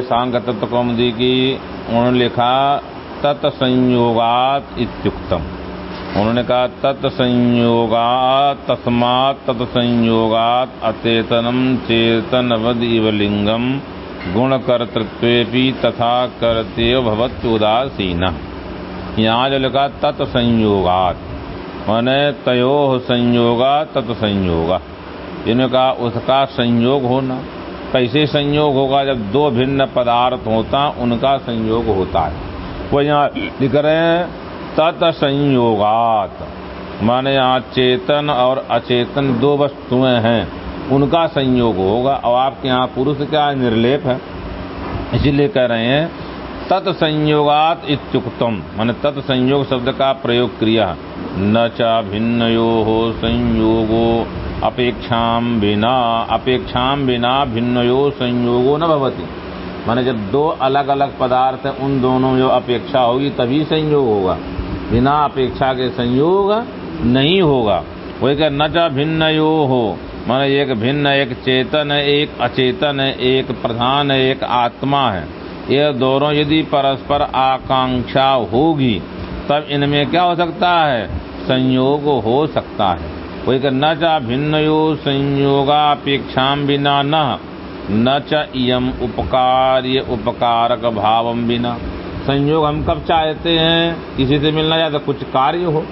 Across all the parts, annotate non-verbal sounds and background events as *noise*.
सांग तत्व कौमदी की उन्होंने लिखा, तत्संयोगात इत्युक्तम। उन्होंने कहा, तत्संयोगात तस्मात तत्संयोगात अचेतनम चेतनवद इव लिंगम गुणकर्तृत्वेपि तथा भवत उदासीन। यहाँ जो लिखा, तत्संयोगात। मैंने तयो संयोगा तत्संयोगा। इन्होंने कहा, उसका संयोग होना। कैसे संयोग होगा, जब दो भिन्न पदार्थ होता, उनका संयोग होता है। वो यहाँ लिख रहे हैं, तत् संयोगात। माने यहाँ चेतन और अचेतन दो वस्तुएँ हैं, उनका संयोग होगा। और आपके यहाँ पुरुष क्या निर्लेप है। इसीलिए कह रहे हैं तत्संयोगात इत्युक्तम। माने तत्संयोग शब्द का प्रयोग क्रिया। न चा भिन्नयो हो संयोगो। अपेक्षाम बिना अपेक्षाम बिना भिन्नयो संयोगो न भवती। माने जब दो अलग अलग पदार्थ, उन दोनों जो अपेक्षा होगी, तभी संयोग होगा। बिना अपेक्षा के संयोग नहीं होगा। वही क्या न चा भिन्न यो हो। माने एक भिन्न, एक चेतन है एक अचेतन है एक प्रधान है एक आत्मा है। ये दोनों यदि परस्पर आकांक्षा होगी, तब इनमें क्या हो सकता है? संयोग हो सकता है। वही का न चा भिन्न भिन्नयो संयोगापेक्षा बिना न न च इयम उपकार्य उपकारक भावम बिना। संयोग हम कब चाहते हैं? किसी से मिलना चाहते कुछ कार्य हो,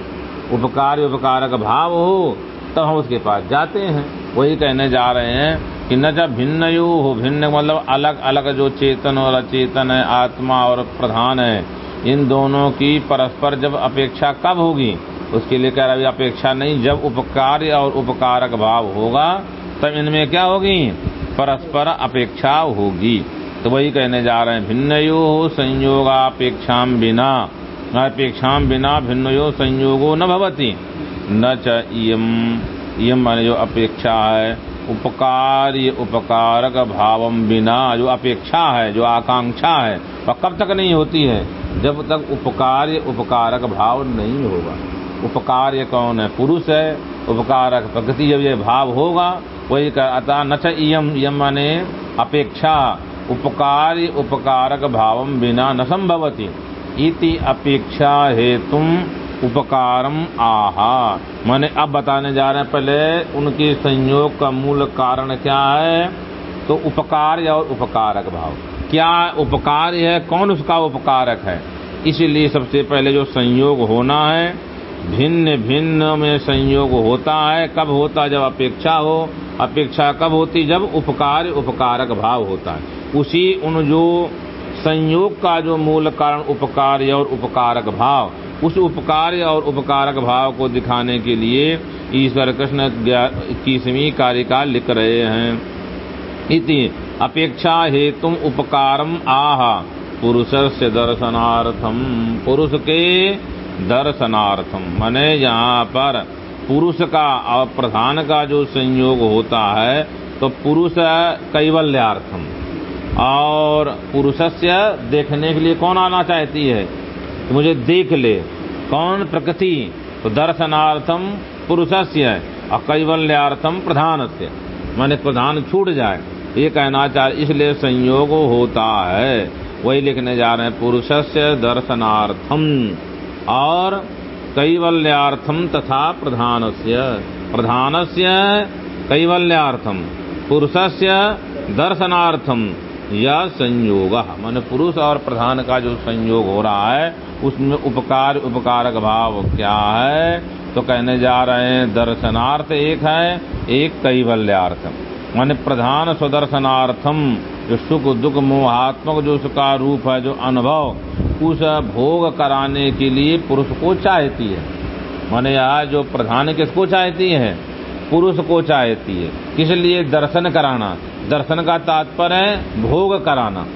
उपकार्य उपकारक भाव हो, तब हम उसके पास जाते हैं। वही कहने जा रहे हैं कि न जब भिन्न यो हो, भिन्न मतलब अलग अलग जो चेतन और अचेतन है, आत्मा और प्रधान है, इन दोनों की परस्पर जब अपेक्षा कब होगी? उसके लिए कह रहा अपेक्षा नहीं, जब उपकार्य और उपकारक भाव होगा, तब इनमें क्या होगी? परस्पर अपेक्षा होगी। तो वही कहने जा रहे हैं, भिन्नयो हो संयोगापेक्षा बिना, अपेक्षा बिना भिन्नयो संयोगो न भवती। न च इयम इयम माने जो अपेक्षा है उपकार्य उपकारक भावम बिना जो अपेक्षा है, जो आकांक्षा है, वह कब तक नहीं होती है? जब तक उपकार्य उपकारक भाव नहीं होगा। उपकार्य कौन है? पुरुष है, उपकारक प्रकृति जब ये भाव होगा, वही अतः न इयम यम माने अपेक्षा उपकार्य उपकारक भावम बिना न संभवती। इति अपेक्षा हेतु उपकारम आहा। मैंने अब बताने जा रहे हैं, पहले उनके संयोग का मूल कारण क्या है? तो उपकार और उपकारक भाव। क्या उपकार है? कौन उसका उपकारक है? इसीलिए सबसे पहले जो संयोग होना है भिन्न भिन्न में संयोग होता है। कब होता जब अपेक्षा हो? अपेक्षा कब होती? जब उपकार, उपकारक भाव होता है। उसी उन जो संयोग का जो मूल कारण उपकार और उपकारक भाव, उस उपकार और उपकारक भाव को दिखाने के लिए ईश्वर कृष्ण इक्कीसवीं कारिका लिख रहे हैं। इति, अपेक्षा हेतु उपकारम आह पुरुष से दर्शनार्थम पुरुष के दर्शनार्थम मने यहाँ पर पुरुष का और प्रधान का जो संयोग होता है तो पुरुष कैवल्यार्थम और पुरुषस्य देखने के लिए कौन आना चाहती है? तो मुझे देख ले, कौन प्रकृति? तो दर्शनार्थम पुरुषस्य और कैवल्यार्थम प्रधान से मैंने प्रधान छूट जाए। ये कहना चाह, इसलिए संयोग होता है। वही लिखने जा रहे हैं, पुरुषस्य दर्शनार्थम और कैवल्यार्थम तथा प्रधानस्य। प्रधानस्य कैवल्यार्थम पुरुषस्य दर्शनार्थम या संयोग। मान पुरुष और प्रधान का जो संयोग हो रहा है, उसमें उपकार, उपकारक भाव क्या है? तो कहने जा रहे हैं, दर्शनार्थ एक है, एक कैवल्यार्थम मान प्रधान स्वदर्शनार्थम जो सुख, दुख मोहात्मक जो उसका रूप है, जो अनुभव, उस भोग कराने के लिए पुरुष को चाहती है। माने यहाँ जो प्रधान किसको चाहती है? पुरुष को चाहती है। किस लिए? दर्शन कराना। दर्शन का तात्पर्य भोग कराना।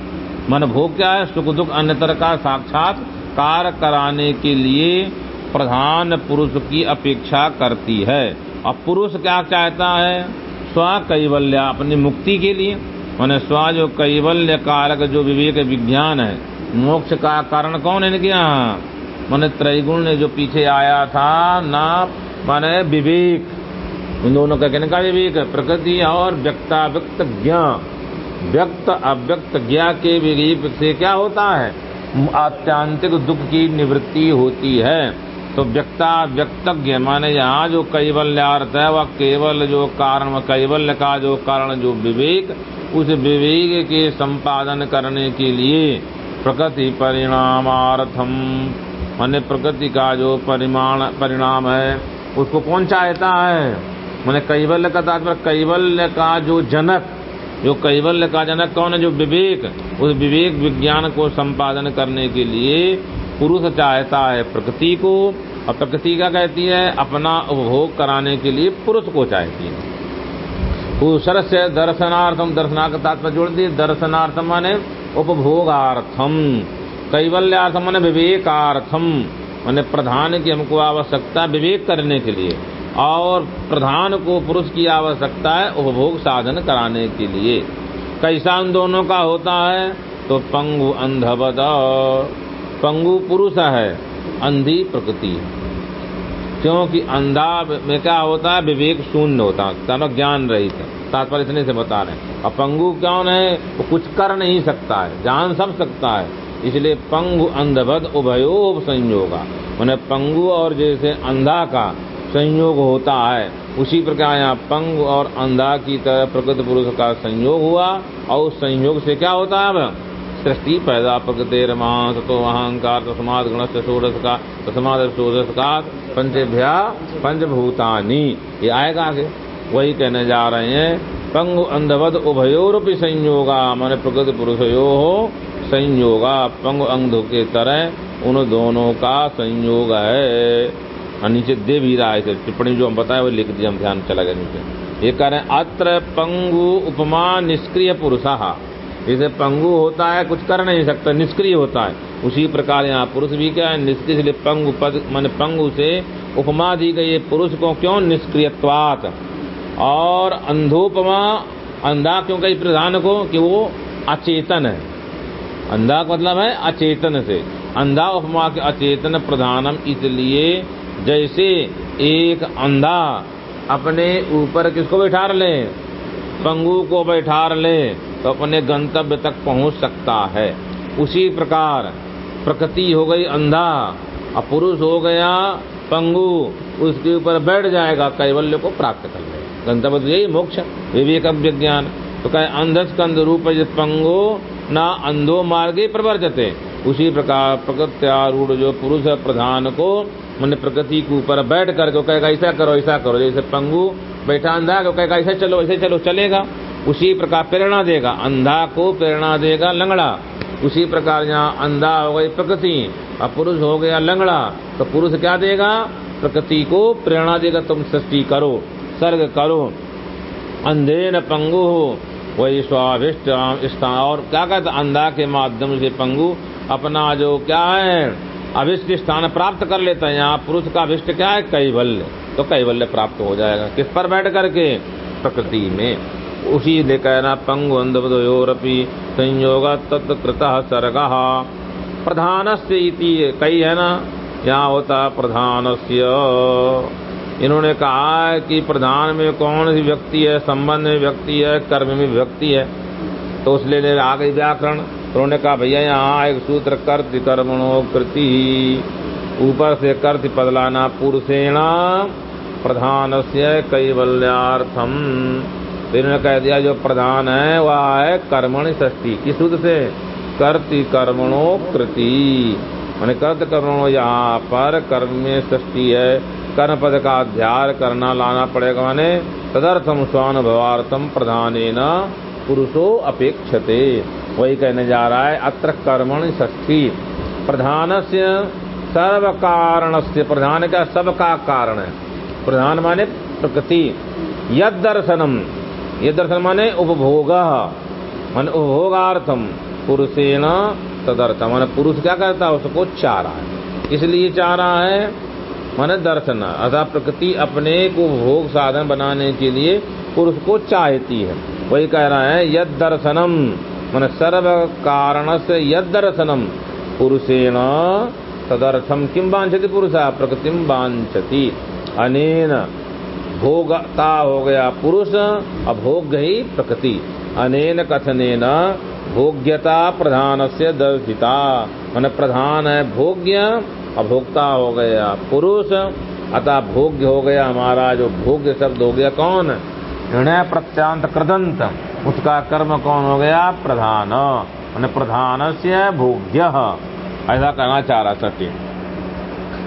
मन भोग क्या है? सुख, दुख, अन्यतर का साक्षात्कार कराने के लिए प्रधान पुरुष की अपेक्षा करती है। और पुरुष क्या चाहता है? स्व कैवल्य, अपनी मुक्ति के लिए। मैंने स्व जो कैवल्य कारक जो विवेक विज्ञान है। मोक्ष का कारण कौन है इनके यहाँ? मैंने त्रैगुण ने जो पीछे आया था ना माने विवेक। उन दोनों का कहने का विवेक प्रकृति और व्यक्ता व्यक्त ज्ञान। व्यक्त अव्यक्त ज्ञा के विवेक से क्या होता है? आत्यांतिक दुख की निवृत्ति होती है। तो व्यक्ता व्यक्तज्ञ माने यहाँ जो कैवल्यार्थ है, वह केवल जो कारण कैवल्य का जो कारण, जो विवेक, उस विवेक के संपादन करने के लिए प्रकृति परिणामार्थम माने प्रकृति का जो परिमाण, परिणाम है, उसको कौन चाहता है? मैंने कैवल्य का तात्पर्य, कैवल्य का जो जनक, जो कैवल्य का जनक कौन है? जो विवेक, उस विवेक विज्ञान को संपादन करने के लिए पुरुष चाहता है प्रकृति को, और प्रकृति का कहती है? अपना उपभोग कराने के लिए पुरुष को चाहती है। पुरुषर से दर्शनार्थम दर्शनार्थ तात्पर्य जोड़ दिए। दर्शनार्थम माने उपभोगार्थम कैवल्यार्थम माने विवेकार्थम माने प्रधान की हमको आवश्यकता विवेक करने के लिए, और प्रधान को पुरुष की आवश्यकता है उपभोग साधन कराने के लिए। कैसा उन दोनों का होता है? तो पंगु अंधवद पंगु पुरुष है, अंधी प्रकृति। क्योंकि अंधा में क्या होता है? विवेक शून्य होता है। ज्ञान रहित तात्पर्य इतने से बता रहे हैं। और पंगु कौन है वो कुछ कर नहीं सकता है। जान सब सकता है। इसलिए पंगु अंधवद उभयो संयोगा। मैंने पंगु और जैसे अंधा का संयोग होता है, उसी प्रकार यहाँ पंग और अंधा की तरह प्रकृति पुरुष का संयोग हुआ। और उस संयोग से क्या होता है? सृष्टि पैदा प्रकृति रमांस तो अहंकार तस्माद गणस षोडश का तस्माद षोडश का पंचभ्या पंचभूतानी। ये आएगा आगे? वही कहने जा रहे हैं, पंगु अंधवद उभयोरूपी संयोगा, माने प्रकृति पुरुषयो हो संयोगा। पंगु अंध के तरह उन दोनों का संयोग है। नीचे दे भी रहा है टिप्पणी जो हम बताए वो लिख दिया हम ध्यान चला गया नीचे। ये कह रहे हैं, अत्र पंगु उपमा निष्क्रिय पुरुषा। जैसे पंगु होता है, कुछ कर नहीं सकता, निष्क्रिय होता है। उसी प्रकार यहाँ पुरुष भी क्या है, निष्क्रिय, इसलिए पंगु पद, मान पंगु से उपमा दी गई है, पुरुष को क्यों निष्क्रियवात और अंधोपमा, अंधा क्यों कही प्रधान को? कि वो अचेतन है। अंधा का मतलब है अचेतन से। अंधा उपमा के अचेतन प्रधानम इसलिए जैसे एक अंधा अपने ऊपर किसको बैठा ले? पंगु को बैठा ले। तो अपने गंतव्य तक पहुँच सकता है। उसी प्रकार प्रकृति हो गई अंधा और पुरुष हो गया पंगु, उसके ऊपर बैठ जाएगा, कैवल्य को प्राप्त कर ले। गंतव्य तो यही मोक्ष विवेक विज्ञान तो कहे, अंधस्कंद रूप पंगु, ना अंधो मार्गे प्रवर्जते। उसी प्रकार प्रकृत्यारूढ़ जो पुरुष प्रधान को, मन प्रकृति के ऊपर बैठ करके कहेगा, ऐसा करो ऐसा करो। जैसे पंगु बैठा अंधा को कहेगा, ऐसे चलो ऐसे चलो, चलेगा। उसी प्रकार प्रेरणा देगा। अंधा को प्रेरणा देगा लंगड़ा। उसी प्रकार यहाँ अंधा हो गई प्रकृति और पुरुष हो गया लंगड़ा। तो पुरुष क्या देगा? प्रकृति को प्रेरणा देगा, तुम सृष्टि करो, सर्ग करो। अंधे न पंगु हो, वही स्वाभिष्ट स्थान। और क्या कहते अंधा के माध्यम से पंगु अपना जो क्या है, अभिष्ट स्थान प्राप्त कर लेता है। यहाँ पुरुष का अभिष्ट क्या है? कैवल्य। तो कैवल्य प्राप्त हो जाएगा। किस पर बैठ करके? प्रकृति में। उसी ले कहना पंगु संयोग तत्कृत सर्ग। प्रधान से कई है ना? यहाँ होता प्रधान इन्होंने कहा कि प्रधान में कौन सी व्यक्ति है, संबंध में व्यक्ति है, कर्म में व्यक्ति है? तो उस ले आ गई व्याकरण। तो उन्होंने कहा, भैया, यहाँ एक सूत्र, कर्ति कर्मणो कृति। ऊपर से कर्ति बदलाना पुरुषेण। प्रधान से कैवल्यार्थम। फिर उन्होंने कह दिया, जो प्रधान है, वह है कर्मणि षष्टी किस सूत्र से? कर्ति कर्मणो कृति। मैंने कर्त कर्मणो यहाँ पर कर्म में है। कर्म पद का अध्याय करना लाना पड़ेगा माने। तदर्थम स्वानुभवार्थम प्रधान पुरुषो अपेक्षते। वही कहने जा रहा है, अत्र कर्मण ष्ठी प्रधान से सर्व कारण से प्रधान का सबका कारण है। प्रधान माने प्रकृति। यद दर्शनम ये दर्शन माने उपभोग। मान उपभोगार्थम पुरुषेण तदर्थम मान पुरुष क्या करता है? उसको चाह रहा है। इसलिए चाह रहा है, मन दर्शन। अर्थात प्रकृति अपने को भोग साधन बनाने के लिए पुरुष को चाहती है। वही कह रहा है, यद दर्शनम। मन सर्व कारण से यदर्शनम पुरुषेण तदर्थम किम बांछती पुरुषा प्रकृति बांछती अनेन भोगता हो गया पुरुष, अभोग ही प्रकृति। अनेन कथनेन भोग्यता प्रधान से दर्शिता। मन प्रधान है भोग्य, अभोक्ता हो गया पुरुष। अतः भोग्य हो गया हमारा, जो भोग्य शब्द हो गया कौन? हृणय प्रत्यांत कृदंत। उसका कर्म कौन हो गया? प्रधान। मैंने प्रधान से भोग्य। ऐसा कहना चाह रहा सत्य।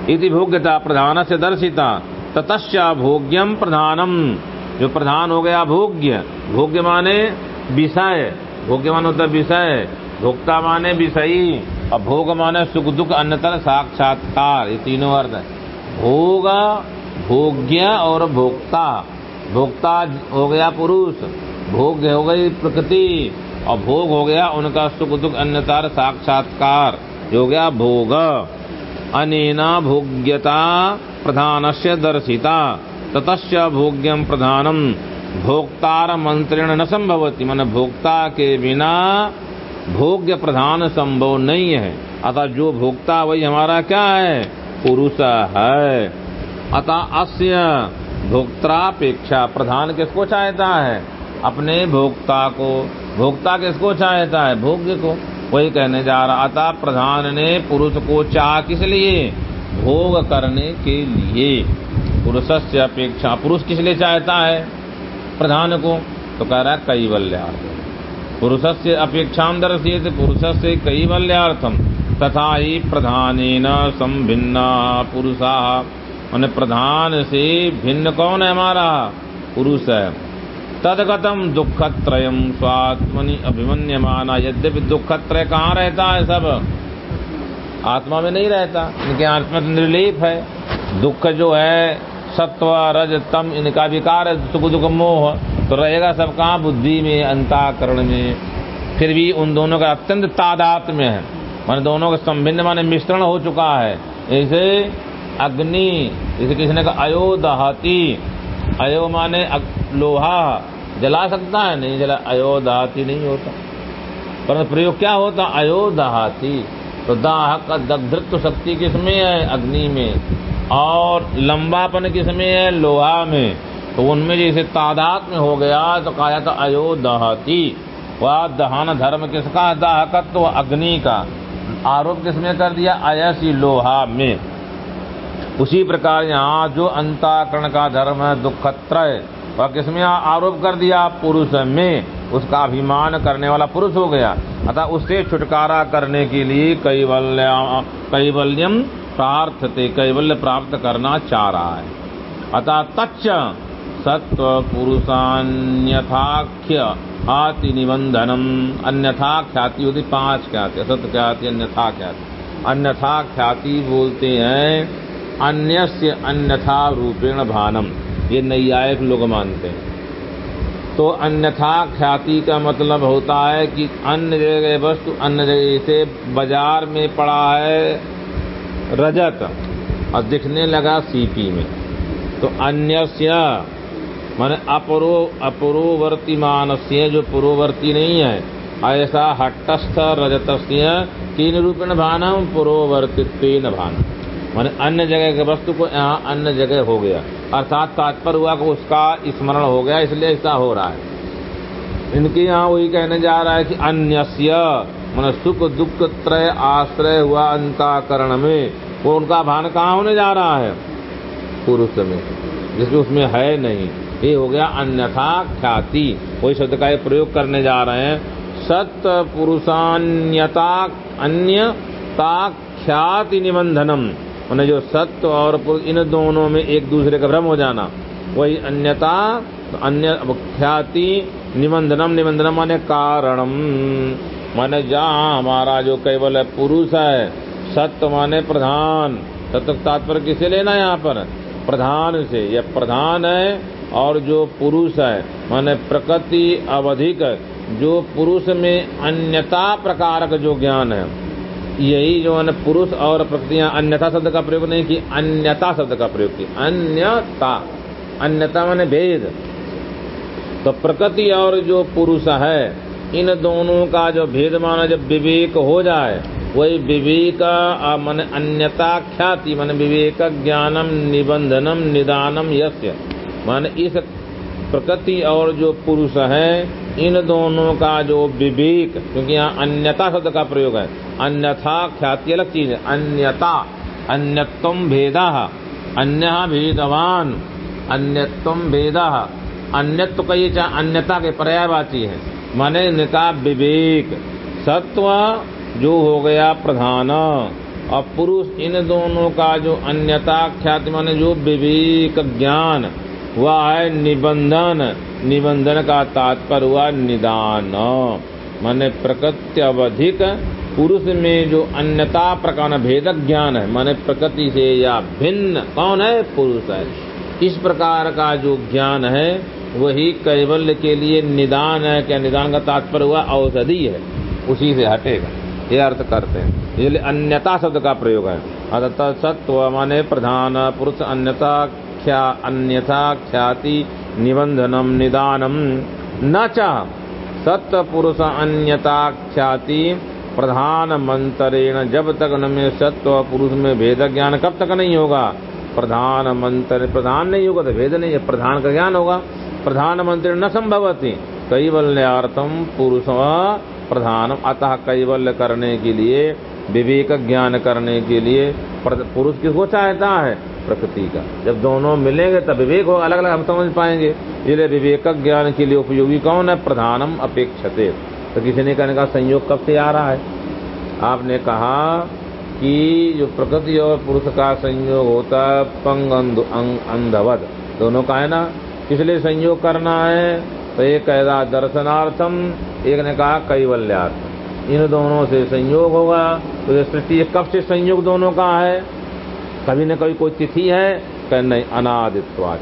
इति भोग्यता प्रधान से दर्शिता। ततश्च भोग्यम प्रधानम। जो प्रधान हो गया भोग्य। भोग्य माने विषय। भोग्य मान होता विषय। भोक्ता माने विषयी। और भोग माने सुख दुख अन्यतर साक्षात्कार। ये तीनों अर्थ है। भोग, भोग्य और भोक्ता। भोक्ता हो गया पुरुष। भोग्य हो गई प्रकृति। और भोग हो गया उनका सुख दुख अन्यतर साक्षात्कार। हो गया भोग। अनेना भोग्यता प्रधान से दर्शिता। ततश्च भोग्यम प्रधानम भोक्तार मंत्रेण न संभवती मन भोक्ता के बिना भोग्य प्रधान संभव नहीं है। अतः जो भोक्ता, वही हमारा क्या है? पुरुष है। अतः अस्य भोक्तापेक्षा प्रधान किसको चाहता है? अपने भोक्ता को। भोक्ता किसको चाहता है? भोग्य को। वही कहने जा रहा था, प्रधान ने पुरुष को चाह किस लिए? भोग करने के लिए। पुरुष से अपेक्षा पुरुष किस लिए चाहता है? प्रधान को तो कह रहा है कैवल्यार्थ पुरुष से अपेक्षा दर्शित पुरुष से कैवल्यार्थम तथा ही प्रधान संभिन्ना पुरुषा। प्रधान से भिन्न कौन है हमारा? पुरुष है। तदगतम दुखत्रयम स्वात्मनि अभिमन्यमाना। यद्यपि दुखत्रय कहाँ रहता है सब? आत्मा में नहीं रहता इनके आत्मा निर्लेप है। दुख जो है, सत्व, रज, तम, इनका विकार है सुख दुख, मोह तो रहेगा सब कहाँ? बुद्धि में, अंताकरण में। फिर भी उन दोनों का अत्यंत तादात में है। मान दोनों का संभिन्न माने मिश्रण हो चुका है। ऐसे अग्नि जैसे किसी ने कहा? अयो दहाती अयो माने लोहा जला सकता है, नहीं जला अयो दहाती नहीं होता। पर प्रयोग क्या होता? अयो दहाती तो दाह का शक्ति किसमें है? अग्नि में। और लंबापन किसमें है? लोहा में। तो उनमें जैसे तादात में हो गया तो कहा जाता अयो दहती वह दहन धर्म किसका? दाहकत्व तो अग्नि का। आरोप किसमें कर दिया? अयसी लोहा में। उसी प्रकार यहाँ जो अंताकरण का धर्म है, दुखत्रय, वह किसमें आरोप कर दिया? पुरुष में। उसका अभिमान करने वाला पुरुष हो गया। अतः उससे छुटकारा करने के लिए कैवल्य, कैवल्यम प्रार्थते, कैवल्य प्राप्त करना चाह रहा है। अतः तच्च सत्व पुरुषान्यथाख्य हाति निबंधनम। अन्यथा ख्याति होती पाँच ख्याति सत्य ख्याति, अन्यथा ख्याति। अन्यथा ख्याति बोलते हैं अन्य से अन्यथा रूपेण भानम। ये नैयायिक लोग मानते हैं। तो अन्यथा ख्याति का मतलब होता है कि अन्य जगह वस्तु, अन्य जगह से बाज़ार में पड़ा है रजत, और दिखने लगा सीपी में। तो अन्य मान अपरो अपरोवर्ती मानस्य जो पुरोवर्ती नहीं है, ऐसा हटस्थ रजतस्य तीन रूपेण भानम पुरोवर्तित्व भान मान अन्य जगह के वस्तु को यहाँ अन्य जगह हो गया। अर्थात तात्पर्य हुआ कि उसका स्मरण हो गया, इसलिए ऐसा हो रहा है। इनके यहाँ वही कहने जा रहा है कि अन्यस्य, मन सुख, दुख, त्रय, आश्रय हुआ अंताकरण में। वो उनका भान कहाँ होने जा रहा है? पुरुष में। जिसमें उसमें है नहीं। ये हो गया अन्यथा ख्याति। वही शब्द का प्रयोग करने जा रहे हैं। सत पुरुषान्यता, अन्यता ख्याति निबंधनम। मैंने जो सत्य और इन दोनों में एक दूसरे का भ्रम हो जाना। वही अन्यता अन्य ख्याति, निबंधनम निबंधनम माने कारणम। माने जहाँ हमारा जो केवल है पुरुष है, सत्य माने प्रधान। सत्य तात्पर्य किसे लेना है यहाँ पर? प्रधान से। यह प्रधान है और जो पुरुष है, माने प्रकृति अवधिक जो पुरुष में अन्यता प्रकार का जो ज्ञान है। यही जो है पुरुष और प्रकृतियाँ अन्यथा शब्द का प्रयोग नहीं की अन्यता शब्द का प्रयोग की अन्यता अन्यता माने भेद। तो प्रकृति और जो पुरुष है, इन दोनों का जो भेद माना जब विवेक हो जाए, वही विवेक मन अन्यता ख्याति, मन विवेक ज्ञानम निबंधनम निदानम यस्य। मान इस प्रकृति और जो पुरुष है इन दोनों का जो विवेक, क्योंकि यहाँ अन्यता शब्द का प्रयोग है। अन्यथा ख्याति अलग चीज़ है। अन्यता अन्यत्म भेदा अन्य भेदवान अन्यत्म भेदा। अन्यत्व का ये चाहे अन्यता के पर्यायवाची है। माने इनका विवेक, सत्व जो हो गया प्रधान। और पुरुष इन दोनों का जो अन्यता ख्याति, माने जो विवेक ज्ञान वह है निबंधन। निबंधन का तात्पर्य हुआ निदान। माने प्रकृति अवधिक पुरुष में जो अन्यता प्रकार भेदक ज्ञान है, माने प्रकृति से या भिन्न कौन है? पुरुष है। इस प्रकार का जो ज्ञान है, वही कैवल्य के लिए निदान है। क्या निदान का तात्पर्य हुआ? औषधि है। उसी से हटेगा। ये अर्थ करते हैं। ये अन्यता शब्द का प्रयोग है। अतः सत्व माने प्रधान पुरुष अन्यता ख्या अन्यथा ख्याति निबंधनम निदानम न चाह सत्य पुरुष अन्यता ख्याति प्रधान मंत्रेण जब तक न में सत्व पुरुष में भेद ज्ञान कब तक नहीं होगा? प्रधान मंत्र प्रधान नहीं होगा तो भेद नहीं है, प्रधान का ज्ञान होगा। प्रधानमंत्री न संभवती। कैवल्यार्थम पुरुष प्रधान अतः कैवल्य करने के लिए विवेक ज्ञान करने के लिए पुरुष किसको चाहता है प्रकृति का। जब दोनों मिलेंगे तब विवेक होगा अलग अलग हम समझ पाएँगे। इसलिए विवेक ज्ञान के लिए उपयोगी कौन है? प्रधानम अपेक्षते। तो किसी ने कहने का संयोग कब से आ रहा है? आपने कहा कि जो प्रकृति और पुरुष का संयोग होता है पंग अंधवद। दोनों का है ना? इसलिए संयोग करना है? तो एक कह रहा दर्शनार्थम, एक ने कहा, कैवल्यार्थम। इन दोनों से संयोग होगा। तो सृष्टि कब से संयोग दोनों का है? कभी न कभी कोई तिथि है, कह नहीं अनादित्वाच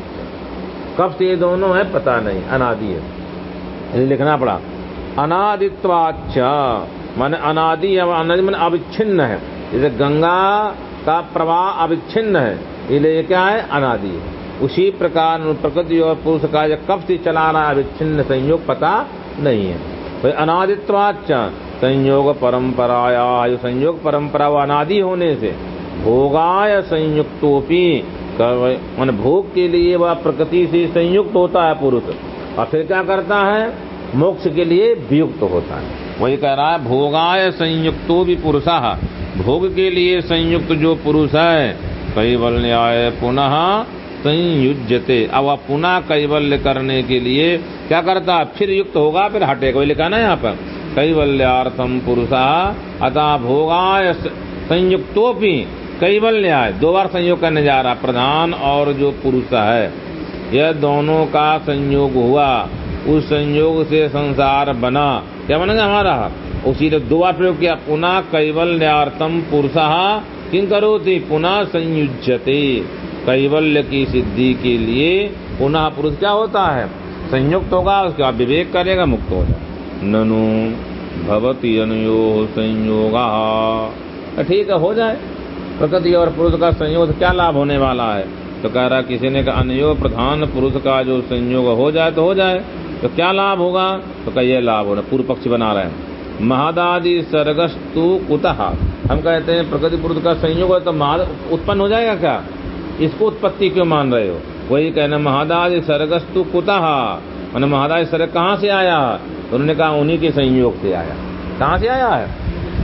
कब से ये दोनों है, पता नहीं, अनादि है। लिखना पड़ा। अनादित्वाच माने अनादि अनादि मन अविच्छिन्न है। जैसे गंगा का प्रवाह अविच्छिन्न है, इसलिए क्या है? अनादि है। उसी प्रकार प्रकृति और पुरुष का कब से चला रहा है, अविच्छिन्न संयोग पता नहीं है। तो अनादित्वाच संयोग परंपराया संयोग परंपरा अनादि होने से भोगाय संयुक्तोपी मन भोग के लिए वह प्रकृति से संयुक्त होता है पुरुष। और फिर क्या करता है? मोक्ष के लिए वियुक्त होता है। वही कह रहा है, भोगाय संयुक्तो भी पुरुष। भोग के लिए संयुक्त जो पुरुष है, कैवल्याय पुनः संयुजते अब पुनः कैवल्य करने के लिए क्या करता है? फिर युक्त होगा, फिर हटेगा। वही लिखा ना यहाँ पर। कैवल्यार्थम पुरुषा, अतः भोगाय संयुक्तोपि कैवल्याय। दो बार संयोग करने जा रहा, प्रधान और जो पुरुष है। यह दोनों का संयोग हुआ। उस संयोग से संसार बना। क्या बनेगा हमारा? उसी ने दो बार प्रयोग किया। पुनः कैवल्यार्थम पुरुष करो थी पुनः संयुजते कैवल्य की सिद्धि के लिए पुनः पुरुष क्या होता है? संयुक्त होगा, उसके बाद विवेक करेगा, मुक्त हो जाए ननु भवती अनुयो संयोगा। ठीक है, हो जाए। प्रकृति और पुरुष का संयोग क्या लाभ होने वाला है? तो कह रहा किसी ने कहा, अनयो प्रधान पुरुष का जो संयोग हो जाए तो हो जाए। तो क्या लाभ होगा? तो कह, ये लाभ होना, पूर्व पक्ष बना रहे हैं। महादादि सर्गस्तु कुतः। हम कहते हैं, प्रकृति पुरुष का संयोग है तो महाद उत्पन्न हो जाएगा क्या? इसको उत्पत्ति क्यों मान रहे हो? वही कहना, महादादि सर्गस्तु कुतः। मैंने महादादि सर्ग कहाँ से आया? तो उन्होंने कहा, उन्हीं के संयोग से आया। कहाँ से आया? है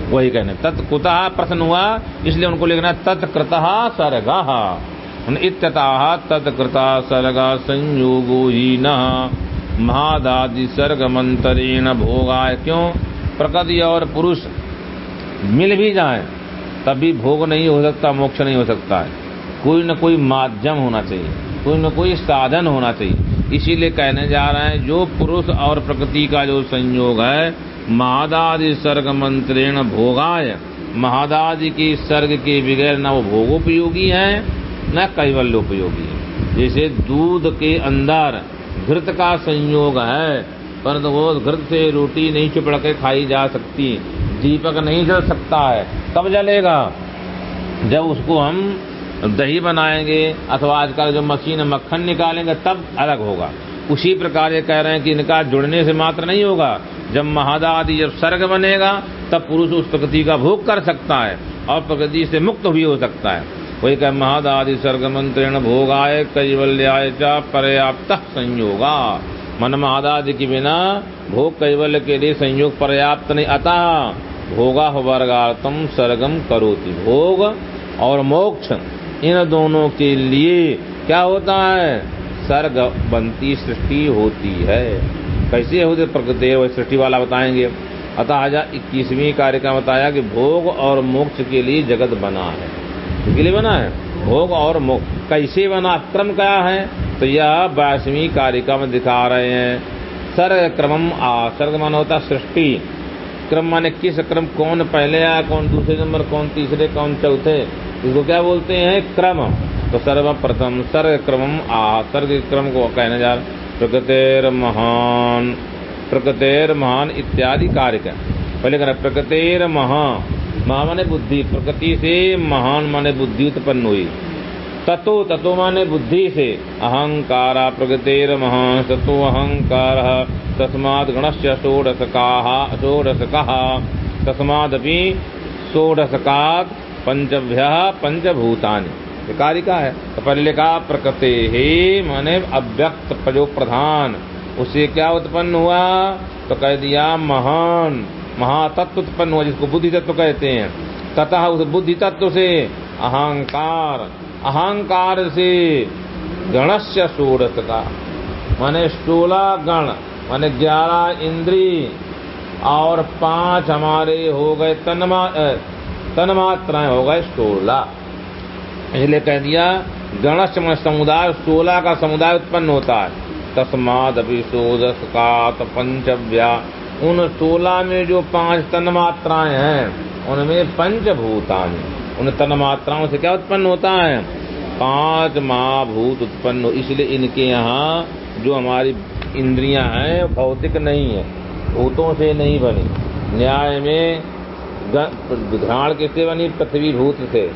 वही कहने, तत्कुतः प्रश्न हुआ, इसलिए उनको लिखना तत्कृत सर्ग। इत्यता तत्कृता सर्ग संयोगो ही न महादादि सर्ग मंत्रेण भोगाय क्यों? प्रकृति और पुरुष मिल भी जाए, तभी भोग नहीं हो सकता, मोक्ष नहीं हो सकता है। कोई न कोई माध्यम होना चाहिए, कोई न कोई साधन होना चाहिए। इसीलिए कहने जा रहे हैं, जो पुरुष और प्रकृति का जो संयोग है, महादादि सर्ग मंत्रेण भोगाय। महादादि की सर्ग के बगैर न वो भोगोपयोगी है, न कैवल्य उपयोगी है। जैसे दूध के अंदर घृत का संयोग है, परंतु वो घृत से रोटी नहीं चिपड़ के खाई जा सकती, दीपक नहीं जल सकता है कब जलेगा। जब उसको हम दही बनाएँगे अथवा आजकल जो मशीन मक्खन निकालेंगे, तब अलग होगा। उसी प्रकार ये कह रहे हैं कि इनका जुड़ने से मात्र नहीं होगा। जब महादादि जब सर्ग बनेगा, तब पुरुष उस प्रकृति का भोग कर सकता है और प्रकृति से मुक्त भी हो सकता है। वही कह महादादि सर्ग मंत्रेण भोगाय कैवल्याय च पर्याप्त संयोगा। मन मादादि के बिना भोग कैवल्य के लिए संयोग पर्याप्त नहीं। अतः भोगा वर्गार्थम सरगम करोति। भोग और मोक्ष इन दोनों के लिए क्या होता है? सर्ग बनती सृष्टि होती है। कैसे होते प्रकृति सृष्टि वाला बताएँगे। अतः आज इक्कीसवीं कार्य का बताया कि भोग और मोक्ष के लिए जगत बना है। किसके लिए बना है? भोग और मोक्ष। कैसे बना? क्रम क्या है? तो यह बाईसवीं कारिका में दिखा रहे हैं। सर्ग क्रमम आ सर्ग मान होता सृष्टि। क्रम माने किस क्रम? कौन पहले आया, कौन दूसरे नंबर, कौन तीसरे, कौन चौथे? इसको क्या बोलते हैं? क्रम। तो सर्वप्रथम सर्ग क्रमम आ सर्ग क्रम को कहने जा प्रकृतिर महान। प्रकृतिर महान इत्यादि कार्य का पहले कहना प्रकृतिर महा। महा माने बुद्धि। प्रकृति से महान माने बुद्धि उत्पन्न हुई। तत्व तत्व माने बुद्धि से। अहंकार प्रकृतिर महान तत्व अहंकार। तस्माद गणस्य षोडशकाः, षोडशकः। तस्मादपि षोडशकात् पंचभ्य पंचभूतानि कारिका है। तो पहले लिखा प्रकृति ही माने अव्यक्त जो प्रधान उससे क्या उत्पन्न हुआ? तो कह दिया महान। महातत्व उत्पन्न हुआ, जिसको बुद्धि तत्व कहते हैं। तथा उस बुद्धि तत्व से अहंकार अहंकार से गणस्य षोड़श का माने सोलह गण, माने ग्यारह इंद्री, और पाँच हमारे हो गए तन्मा तन्मात्राएँ हो गए सोलह। इसलिए कह दिया, गणस्य में समुदाय, सोलह का समुदाय उत्पन्न होता है। तस्माद अभिशोदस का पंचव्या। उन सोलह में जो पाँच तन्मात्राएँ हैं, उनमें पंचभूतान। उन तन मात्राओं से क्या उत्पन्न होता है? पाँच महाभूत उत्पन्न इसलिए इनके यहाँ जो हमारी इंद्रियाँ हैं भौतिक नहीं है। भूतों से नहीं बनी। न्याय में घ्राण किससे बनी, पृथ्वी भूत से।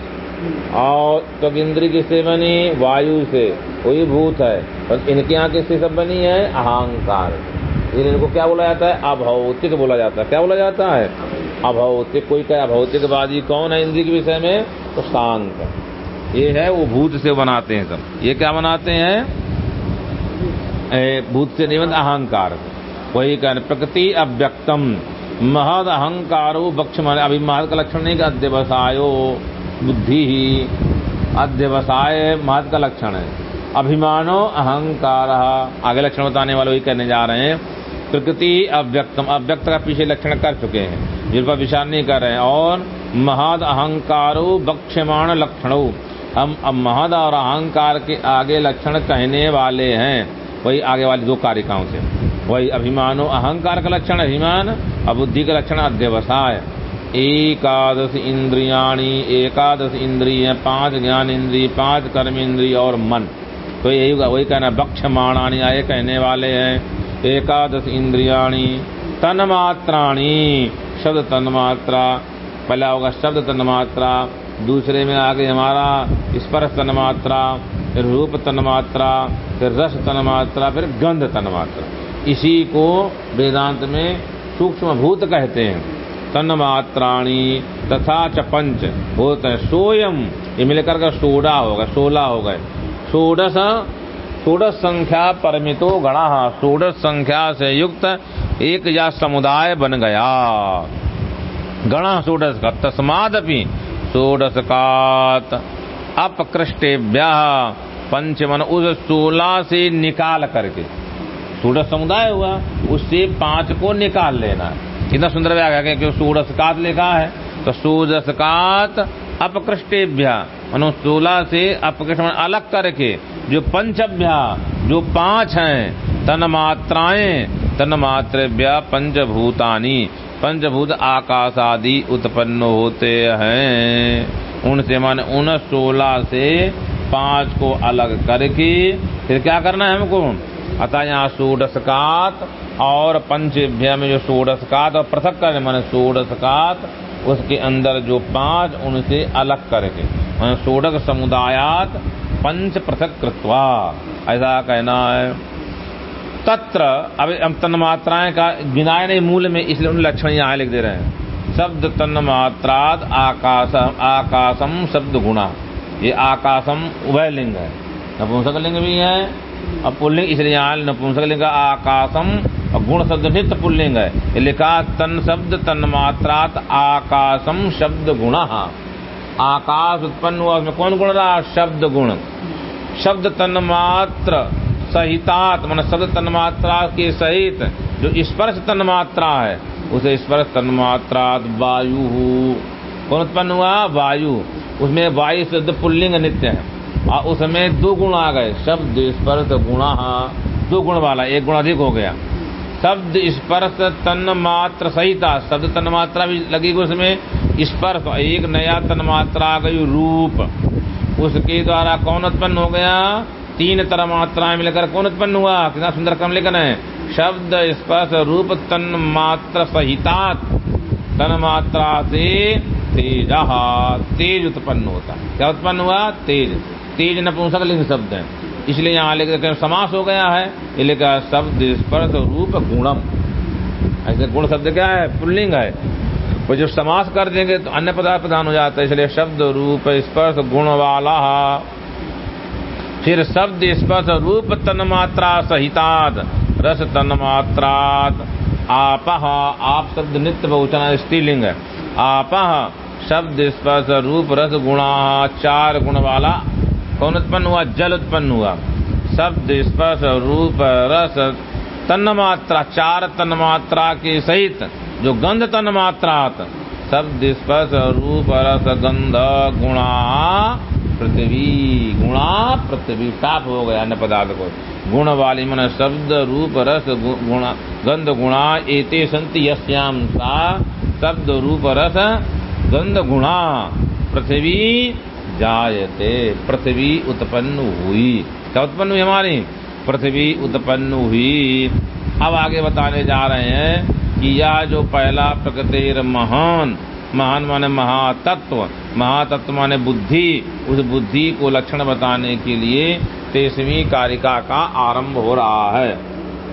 और तो इंद्री किससे बनी, वायु से। कोई भूत है। और इनके यहाँ किससे सब बनी है? अहंकार इनको क्या बोला जाता है? अभौतिक बोला जाता है। क्या बोला जाता है? अभौतिक, कोई क्या अभौतिकवादी कौन है इंद्री के विषय में? तो शांत ये है, वो भूत से बनाते हैं सब। ये क्या बनाते हैं? भूत से नहीं बनता अहंकार। वही कहने प्रकृति अव्यक्तम। महद अहंकारो बक्ष अभी महद का लक्षण नहीं का अध्यवसायो बुद्धि ही। अध्यवसाय महद का लक्षण है। अभिमानो अहंकार। आगे लक्षण बताने वाले वही कहने जा रहे हैं। प्रकृति अव्यक्तम अव्यक्त का पीछे लक्षण कर चुके हैं, जिन पर विचार नहीं कर रहे हैं। और महद अहंकारो बक्षमाण लक्षणों। हम अब महद और अहंकार के आगे लक्षण कहने वाले हैं। वही आगे वाले दो कारिकाओं से। वही अभिमानो, अहंकार का लक्षण, अभिमान और बुद्धि का लक्षण, अध्यवसाय। एकादश इंद्रियाणी, एकादश इंद्रिय, पाँच ज्ञान इंद्रिय, पाँच कर्म इंद्रिय और मन। तो यही वही कहना बक्षमाणानी आए कहने वाले हैं। एकादश इंद्रियाणी तन्मात्राणी। शब्द तन्मात्रा, पहला होगा शब्द तन्मात्रा, दूसरे में आगे हमारा स्पर्श तन्मात्रा, फिर रूप तन्मात्रा, फिर रस तन्मात्रा, फिर गंध तन्मात्रा। इसी को वेदांत में सूक्ष्म भूत कहते हैं। तन्मात्राणी तथा च पंच होते हैं सोयम। ये मिलकर का सोडा होगा सोलह हो गए षोडश षोडश संख्या परमितो गणा। षोडश संख्या से युक्त एक या समुदाय बन गया। गणा षोडश का तस्मादपि षोडश कात अपकृष्टेभ्य पंचमन उस सोलह से निकाल करके। षोडश समुदाय हुआ, उससे पाँच को निकाल लेना कितना सुंदर व्याख्या है क्यों सूरसकात लिखा है तो सूरसकात अपकृष्टेभ्य। मनो सोलह से अपकृष्ट अलग करके, जो पंचभ्या, जो पाँच हैं, तन मात्राएँ, तन मात्रभ्य पंचभूतानी, पंचभूत आकाश आदि उत्पन्न होते हैं। उनसे माने उन सोलह से पाँच को अलग करके, फिर क्या करना है हमको? अतः यहाँ सूडसकात और पंचभ्य में जो षोडशकात और पृथक करने माने षोडशकात उसके अंदर जो पाँच उनसे अलग करके सोडक समुदायात पंच पृथक कृत्वा, ऐसा कहना है। तत्र अब हम तन मात्राएँ का गिनाए नहीं, मूल में इसलिए उन लक्षण यहाँ लिख दे रहे हैं। शब्द तन मात्राद आकाशम आकाशम शब्द गुणा। ये आकाशम उभय लिंग है। नपुंसक लिंग भी है अब पुल्लिंग इसलिए यहाँ नपुंसक लिंग आकाशम और गुण शब्द नित्य पुल्लिंग है। लिखा तन शब्द, तन मात्रात आकाशम शब्द गुण। आकाश उत्पन्न हुआ, उसमें कौन गुण रहा? शब्द गुण। शब्द तन मात्र सहितात, मन शब्द तन मात्रा के सहित, जो स्पर्श तन मात्रा है, उसे स्पर्श तन मात्रात वायु। कौन उत्पन्न हुआ? वायु। उसमें वायु शब्द पुल्लिंग नित्य है। और उसमें दो गुण आ गए। शब्द स्पर्श गुणा दो गुण वाला, एक गुण अधिक हो गया। शब्द स्पर्श तन मात्र सहिता, शब्द तन मात्रा भी लगेगी उसमें, स्पर्श, एक नया तन मात्रा आ गई रूप। उसके द्वारा कौन उत्पन्न हो गया? तीन तरह मात्राएँ मिलकर कौन उत्पन्न हुआ? कितना सुंदर क्रम लेखन है। शब्द स्पर्श रूप तन मात्र सहिता, तन मात्रा से तेज तेज उत्पन्न होता। क्या उत्पन्न हुआ? तेज। तेज नपुंसक लिंग शब्द है। इसलिए यहाँ लिख समास हो गया है। ये लिखा शब्द स्पर्श रूप गुणम। ऐसे गुण शब्द क्या है? पुल्लिंग है। वो जब समास कर देंगे तो अन्य पदार्थ प्रधान हो जाता है। इसलिए शब्द रूप स्पर्श गुण वाला। फिर शब्द स्पर्श रूप तन मात्रा सहितात रस तन आपह आप शब्द नित्य बहुचना स्त्रीलिंग है। आपह शब्द स्पर्श रूप रस गुणा चार गुण वाला। कौन उत्पन्न हुआ? जल उत्पन्न हुआ। शब्द स्पर्श रूप, रस तन मात्रा चार तन मात्रा के सहित, जो गंध तन मात्रा शब्द स्पर्श रूप, रस, गंध, गुणा, पृथ्वी गुणा, पृथ्वी, साफ़ हो गया अन्य पदार्थ को। गुण वाली मन, शब्द, रूप, रस गुण, गंध, गुणा, एते संति यश्याम सा शब्द, रूप, रस, गंध, गुणा, पृथ्वी जायते, पृथ्वी उत्पन्न हुई। क्या उत्पन्न हुई हमारी? पृथ्वी उत्पन्न हुई। अब आगे बताने जा रहे हैं कि यह जो पहला प्रकृति महान महान माने महातत्व महातत्व माने बुद्धि, उस बुद्धि को लक्षण बताने के लिए तेसवीं कारिका का आरंभ हो रहा है।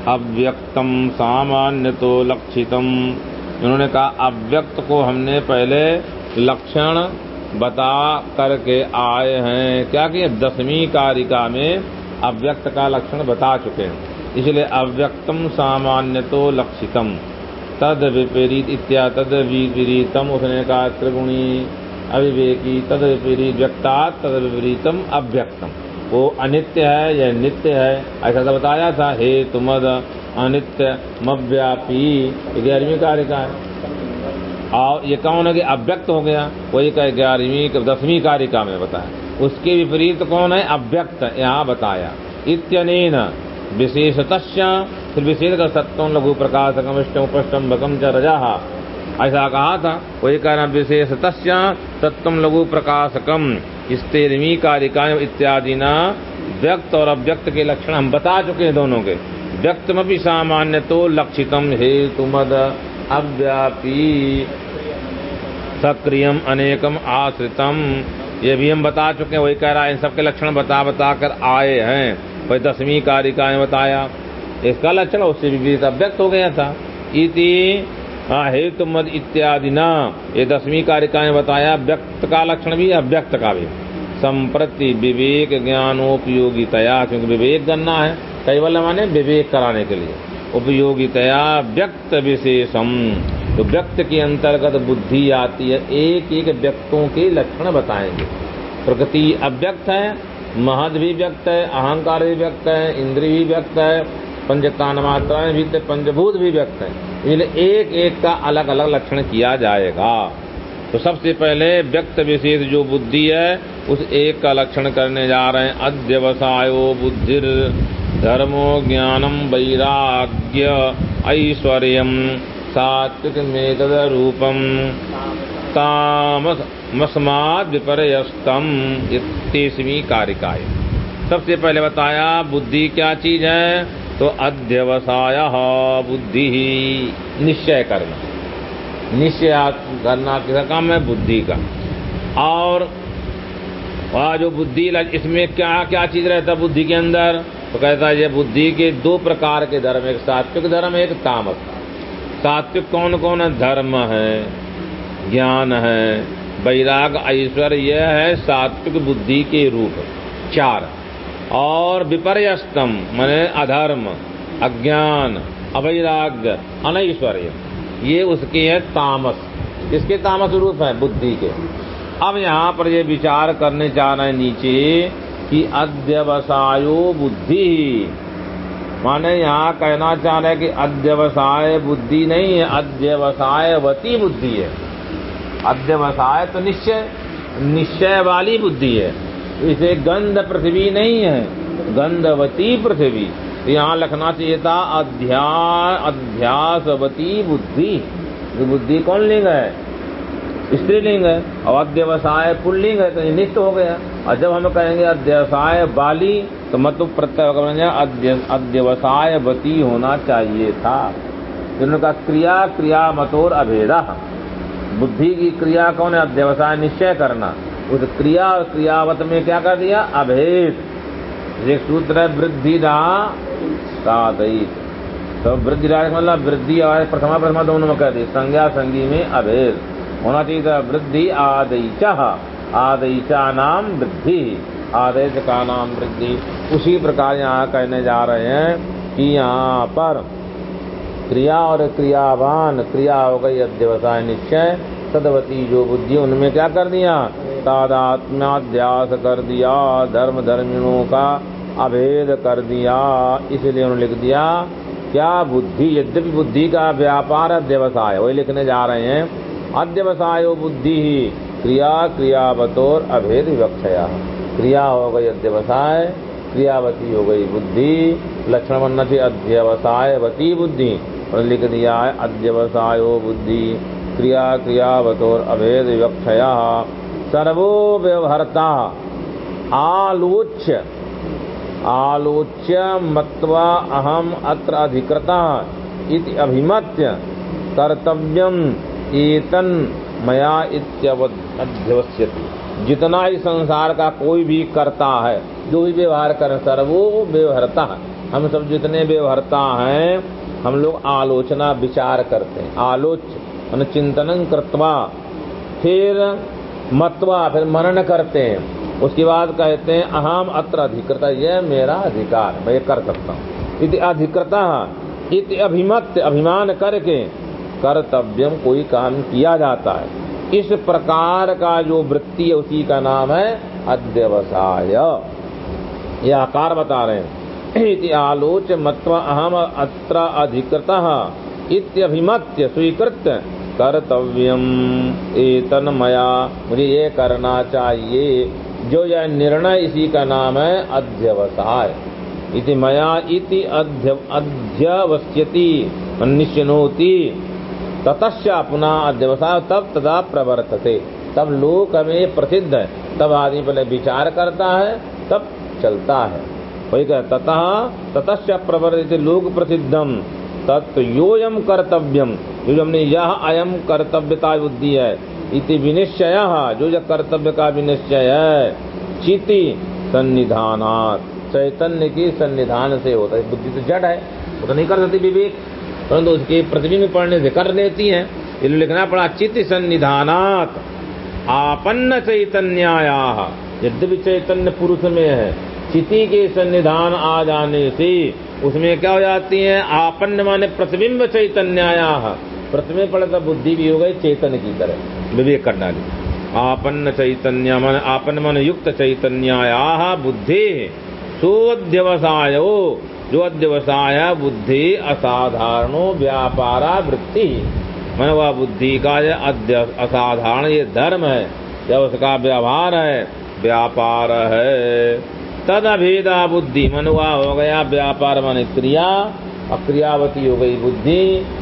अव्यक्तम सामान्य तो लक्षितम। उन्होंने कहा, अव्यक्त को हमने पहले लक्षण बता करके आए हैं। क्या कि दसवीं कारिका में अव्यक्त का लक्षण बता चुके हैं। इसलिए अव्यक्तम सामान्य तो लक्षितम। तद विपरीत इत्या तद विपरीतम। उसने कहा, त्रिगुणी, अविवेकी, तद विपरीत व्यक्ता तद विपरीतम अव्यक्तम। वो अनित्य है या नित्य है। ऐसा तो बताया था हे तुमद अनित्य मव्यापी। ग्यारहवीं कार्य का है। और ये कौन है कि अव्यक्त हो गया? वही का ग्यारहवीं दसवीं कारिका में बताया। उसके विपरीत कौन है? अव्यक्त, यहाँ बताया। इत्यनेन विशेषत फिर विशेष का सत्वम लघु प्रकाशकम इष्टम उपष्टम भकम च रजा। ऐसा कहा था वही कहना तस्या तत्व लघु प्रकाशकम स्तेरवी कारिका इत्यादि न व्यक्त और अव्यक्त के लक्षण हम बता चुके हैं दोनों के। व्यक्त में भी सामान्य तो लक्षितम हे तुमद अव्यापी सक्रियम अनेकम आश्रितम। ये भी हम बता चुके हैं, वही कह रहा है, इन सबके लक्षण बता बता कर आए हैं। वही दसवीं कारिका ने बताया। इसका लक्षण उससे विपरीत अव्यक्त हो गया था। इति हेतु मद इत्यादि न ये दसवीं कारिका ने बताया व्यक्त का लक्षण भी, अव्यक्त का भी। संप्रति विवेक ज्ञानोपयोगितया, क्योंकि विवेक गणना है कैवल माने विवेक कराने के लिए। उपयोगितया व्यक्त विशेषम तो व्यक्त के अंतर्गत बुद्धि आती है, एक एक व्यक्तों के लक्षण बताएँगे। प्रकृति अव्यक्त है, महद भी व्यक्त है, अहंकार भी व्यक्त है, इंद्रिय भी व्यक्त है पंचतान मात्राएँ भी पंचभूत भी व्यक्त है। इसलिए एक एक का अलग अलग लक्षण किया जाएगा। तो सबसे पहले व्यक्त विशेष जो बुद्धि है, उस एक का लक्षण करने जा रहे हैं। अध्यवसायो बुद्धि धर्मो ज्ञानम वैराग्य ऐश्वर्य सात्विक मेतद रूपम तामस्माद विपर्यस्तम इतनी कारिकाय सबसे पहले बताया, बुद्धि क्या चीज़ है? तो अध्यवसाय बुद्धि। ही निश्चय करना। निश्चय करना किसा काम है? बुद्धि का। और वह जो बुद्धि इसमें क्या क्या चीज़ रहता बुद्धि के अंदर? तो कहता है ये बुद्धि के दो प्रकार के धर्म, एक सात्विक धर्म, एक तामस। सात्विक कौन कौन है धर्म है? ज्ञान है। वैराग, ऐश्वर्य है सात्विक बुद्धि के रूप। चार। और विपर्यस्तम, मैंने अधर्म, अज्ञान, अवैराग्य, अनैश्वर्य। ये उसके है तामस। इसके तामस रूप है? बुद्धि के। अब यहाँ पर ये विचार करने जा रहे हैं नीचे। कि अध्यवसायो बुद्धि। माने यहाँ कहना चाह रहे कि अध्यवसाय बुद्धि नहीं है अध्यवसायवती बुद्धि है। अध्यवसाय तो निश्चय निश्चय वाली बुद्धि है। इसे गंध पृथ्वी नहीं है, गंधवती पृथ्वी। तो यहाँ लिखना चाहिए था अध्या, अध्यासवती बुद्धि। बुद्धि कौन लिंग है? स्त्रीलिंग है, और अध्यवसाय पुल्लिंग है तो नित्य हो गया। और जब हम कहेंगे अध्यवसाय बाली तो मतलब प्रत्यय अध्यवसाय वती होना चाहिए था। जिन्होंने कहा, क्रिया क्रिया मतोर अभेदा। बुद्धि की क्रिया कौन है? अध्यवसाय निश्चय करना। उस क्रिया और क्रियावत में क्या कर दिया? अभेद। एक सूत्र है, वृद्धि साधित तो वृद्धि मतलब वृद्धि और प्रथमा प्रथमा दोनों में कह दी संज्ञा संगी में अभेद। होना चाहिए था वृद्धि आदयचा आदयचा नाम वृद्धि आदेश का नाम वृद्धि। उसी प्रकार यहाँ कहने जा रहे हैं कि यहाँ पर क्रिया और क्रियावान, क्रिया हो गई, अध्यवसाय निश्चय सदवती जो बुद्धि, उनमें क्या कर दिया? तादात्म्याध्यास कर दिया धर्म धर्मियों का अभेद कर दिया, इसलिए उन्होंने लिख दिया, क्या बुद्धि, यद्यपि बुद्धि का व्यापार अध्यवसाय, वही लिखने जा रहे हैं, अध्यवसायो बुद्धि ही। क्रिया क्रियावतोर अभेद विवक्षया। क्रिया हो गई अध्यवसाय, क्रियावती हो गई बुद्धि लक्षण बनना चाहिए अध्यवसायवती बुद्धि लिख दिया है अध्यवसायो बुद्धि, क्रिया क्रियावतोर अभेद विवक्षया। सर्वो व्यवहरता आलोच्य। आलोच्य मत्वा अहम अत्र अधिकृता इति अभिमत्य कर्तव्यम एतन मया इत्यवध्यवस्यति जितना ही संसार का कोई भी करता है, जो भी व्यवहार कर सर्वो व्यवहारता। है हम सब जितने व्यवहारता हैं, हम लोग आलोचना विचार करते हैं। आलोच चिंतन कृत्वा, फिर मतवा, फिर मनन करते हैं। उसके बाद कहते हैं, अहम अत्र अधिकृता, यह मेरा अधिकार, मैं कर सकता हूँ। इति अधिकृता, इति अभिमत अभिमान करके कर्तव्यम कोई काम किया जाता है। इस प्रकार का जो वृत्ति है, उसी का नाम है अध्यवसाय। यह आकार बता रहे हैं। आलोच मत्वा अहम अत्र अधिकृत इत्यभिमत्य स्वीकृत कर्तव्यम। एतन मया मुझे ये करना चाहिए। जो यह निर्णय इसी का नाम है अध्यवसाय। इति मया इति अध्यवस्यति। निश्चिनोति ततश्य पुनः अध्यवसाय तब तदा प्रवर्तते। तब लोक में प्रसिद्ध है। तब आदमी पहले विचार करता है, तब चलता है। वही कह, ततः, ततश्य प्रवर्तित, लोक प्रसिद्धम। तत्व योयम कर्तव्यम। जो हमने यह अयम कर्तव्यता बुद्धि है। इति विनिश्चय। जो यह कर्तव्य का विनिश्चय है, चिति सन्निधानात। चैतन्य की सन्निधान से होता है। बुद्धि तो जड़ है, वो तो नहीं कर सकती विवेक। परंतु उसके प्रतिबिंब पढ़ने से कर लेती है। इसलिए लिखना पड़ा, चित्त सन्निधानात आपन्न चैतन्याया। यद्यपि चैतन्य पुरुष में है चिति के सन्निधान आ जाने से उसमें क्या हो जाती है? आपन्न माने प्रतिबिंब चैतन्याया। प्रतिबिंब पड़े तो बुद्धि भी हो गई, चेतन की तरह। विवेक करना आपन्न चैतन्य मन, आपन्न मन युक्त चैतन्याया बुद्धि सोध्यवसाय जो अध्यवसाय बुद्धि असाधारणो व्यापारा वृत्ति। मन वह बुद्धि का ये असाधारण ये धर्म है या उसका व्यवहार है, व्यापार है। तद अभेदा बुद्धि मनुआ हो गया व्यापार मन क्रिया और क्रियावती हो गई बुद्धि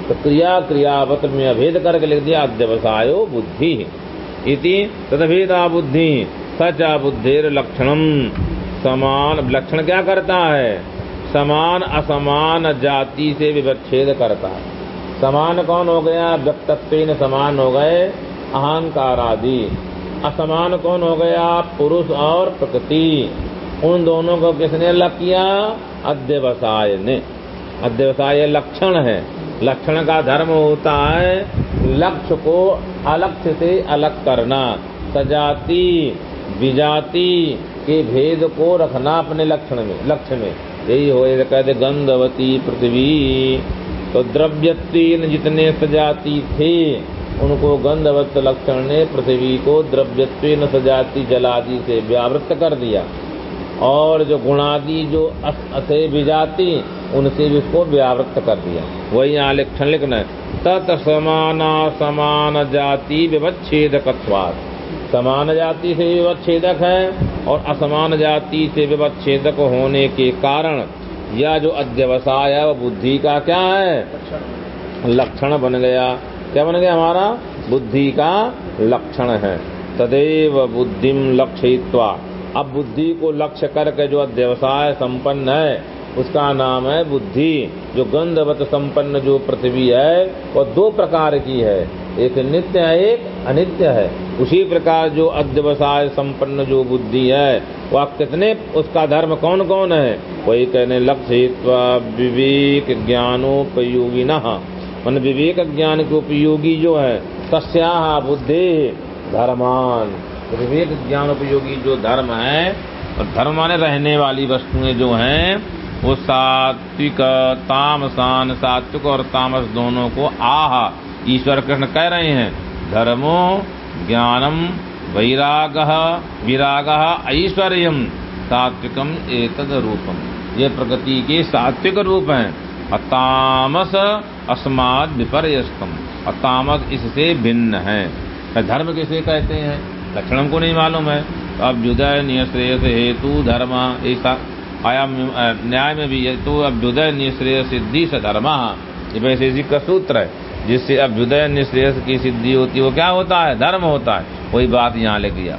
तो क्रिया, क्रियावत में अभेद करके लिख दिया अध्यवसायो बुद्धि। इति तदभेदा बुद्धि, सचा बुद्धिर लक्षणम समान, लक्षण क्या करता है? समान असमान जाति से विवच्छेद करता है। समान कौन हो गया? व्यक्तत्व समान हो गए अहंकार आदि असमान कौन हो गया? पुरुष और प्रकृति। उन दोनों को किसने अलग किया? अध्यवसाय ने अध्यवसाय लक्षण है। लक्षण का धर्म होता है, लक्ष्य को अलक्ष्य से अलग करना। सजाति, विजाति के भेद को रखना अपने लक्षण में, लक्ष्य में। यही हो कहते गंधवती पृथ्वी। तो द्रव्यत्व जितने सजाति थे, उनको गंधवत लक्षण ने पृथ्वी को द्रव्यत्व न सजाति जलादि से व्यावृत कर दिया। और जो गुणादि, जो अथे विजाति, उनसे भी उसको व्यावृत कर दिया। वही यहाँ लिखन तत् समाना समान जाति विवच्छेद समान जाति से विवच्छेदक है और असमान जाति से विवच्छेदक होने के कारण यह जो अध्यवसाय है वह बुद्धि का क्या है? लक्षण बन गया। क्या बन गया हमारा? बुद्धि का लक्षण है। तदेव बुद्धिम लक्ष्यित्वा। अब बुद्धि को लक्ष्य करके जो अध्यवसाय संपन्न है उसका नाम है बुद्धि। जो गंधवत संपन्न जो पृथ्वी है, वह दो प्रकार की है। एक नित्य है, एक अनित्य है। उसी प्रकार जो अध्यवसाय संपन्न जो बुद्धि है, वह कितने, उसका धर्म कौन कौन है? वही कहने लक्ष्य विवेक ज्ञानोपयोगी न मन विवेक ज्ञान के उपयोगी जो है, तस्या बुद्धि धर्मान। विवेक ज्ञान उपयोगी जो धर्म है, और धर्म माने रहने वाली वस्तुएँ जो हैं वो सात्विक तामसान सात्विक और तामस दोनों को आह, ईश्वर कृष्ण कह रहे हैं। धर्मो ज्ञानम वैराग, विराग ऐश्वर्य सात्विकम रूपम। ये प्रकृति के सात्विक रूप हैं। अतामस अस्माद विपर्यस्तम। अतामस इससे भिन्न है। धर्म किसे कहते हैं? लक्षण को नहीं मालूम है। तो अब अभ्युदय निश्रेय हेतु धर्म, ऐसा आया न्याय में भी तो अभ्युदय निश्रेय सिद्धि से धर्म जी का सूत्र है जिससे अभ्युदय निश्रेय की सिद्धि होती है वो क्या होता है धर्म होता है वही बात यहाँ ले गया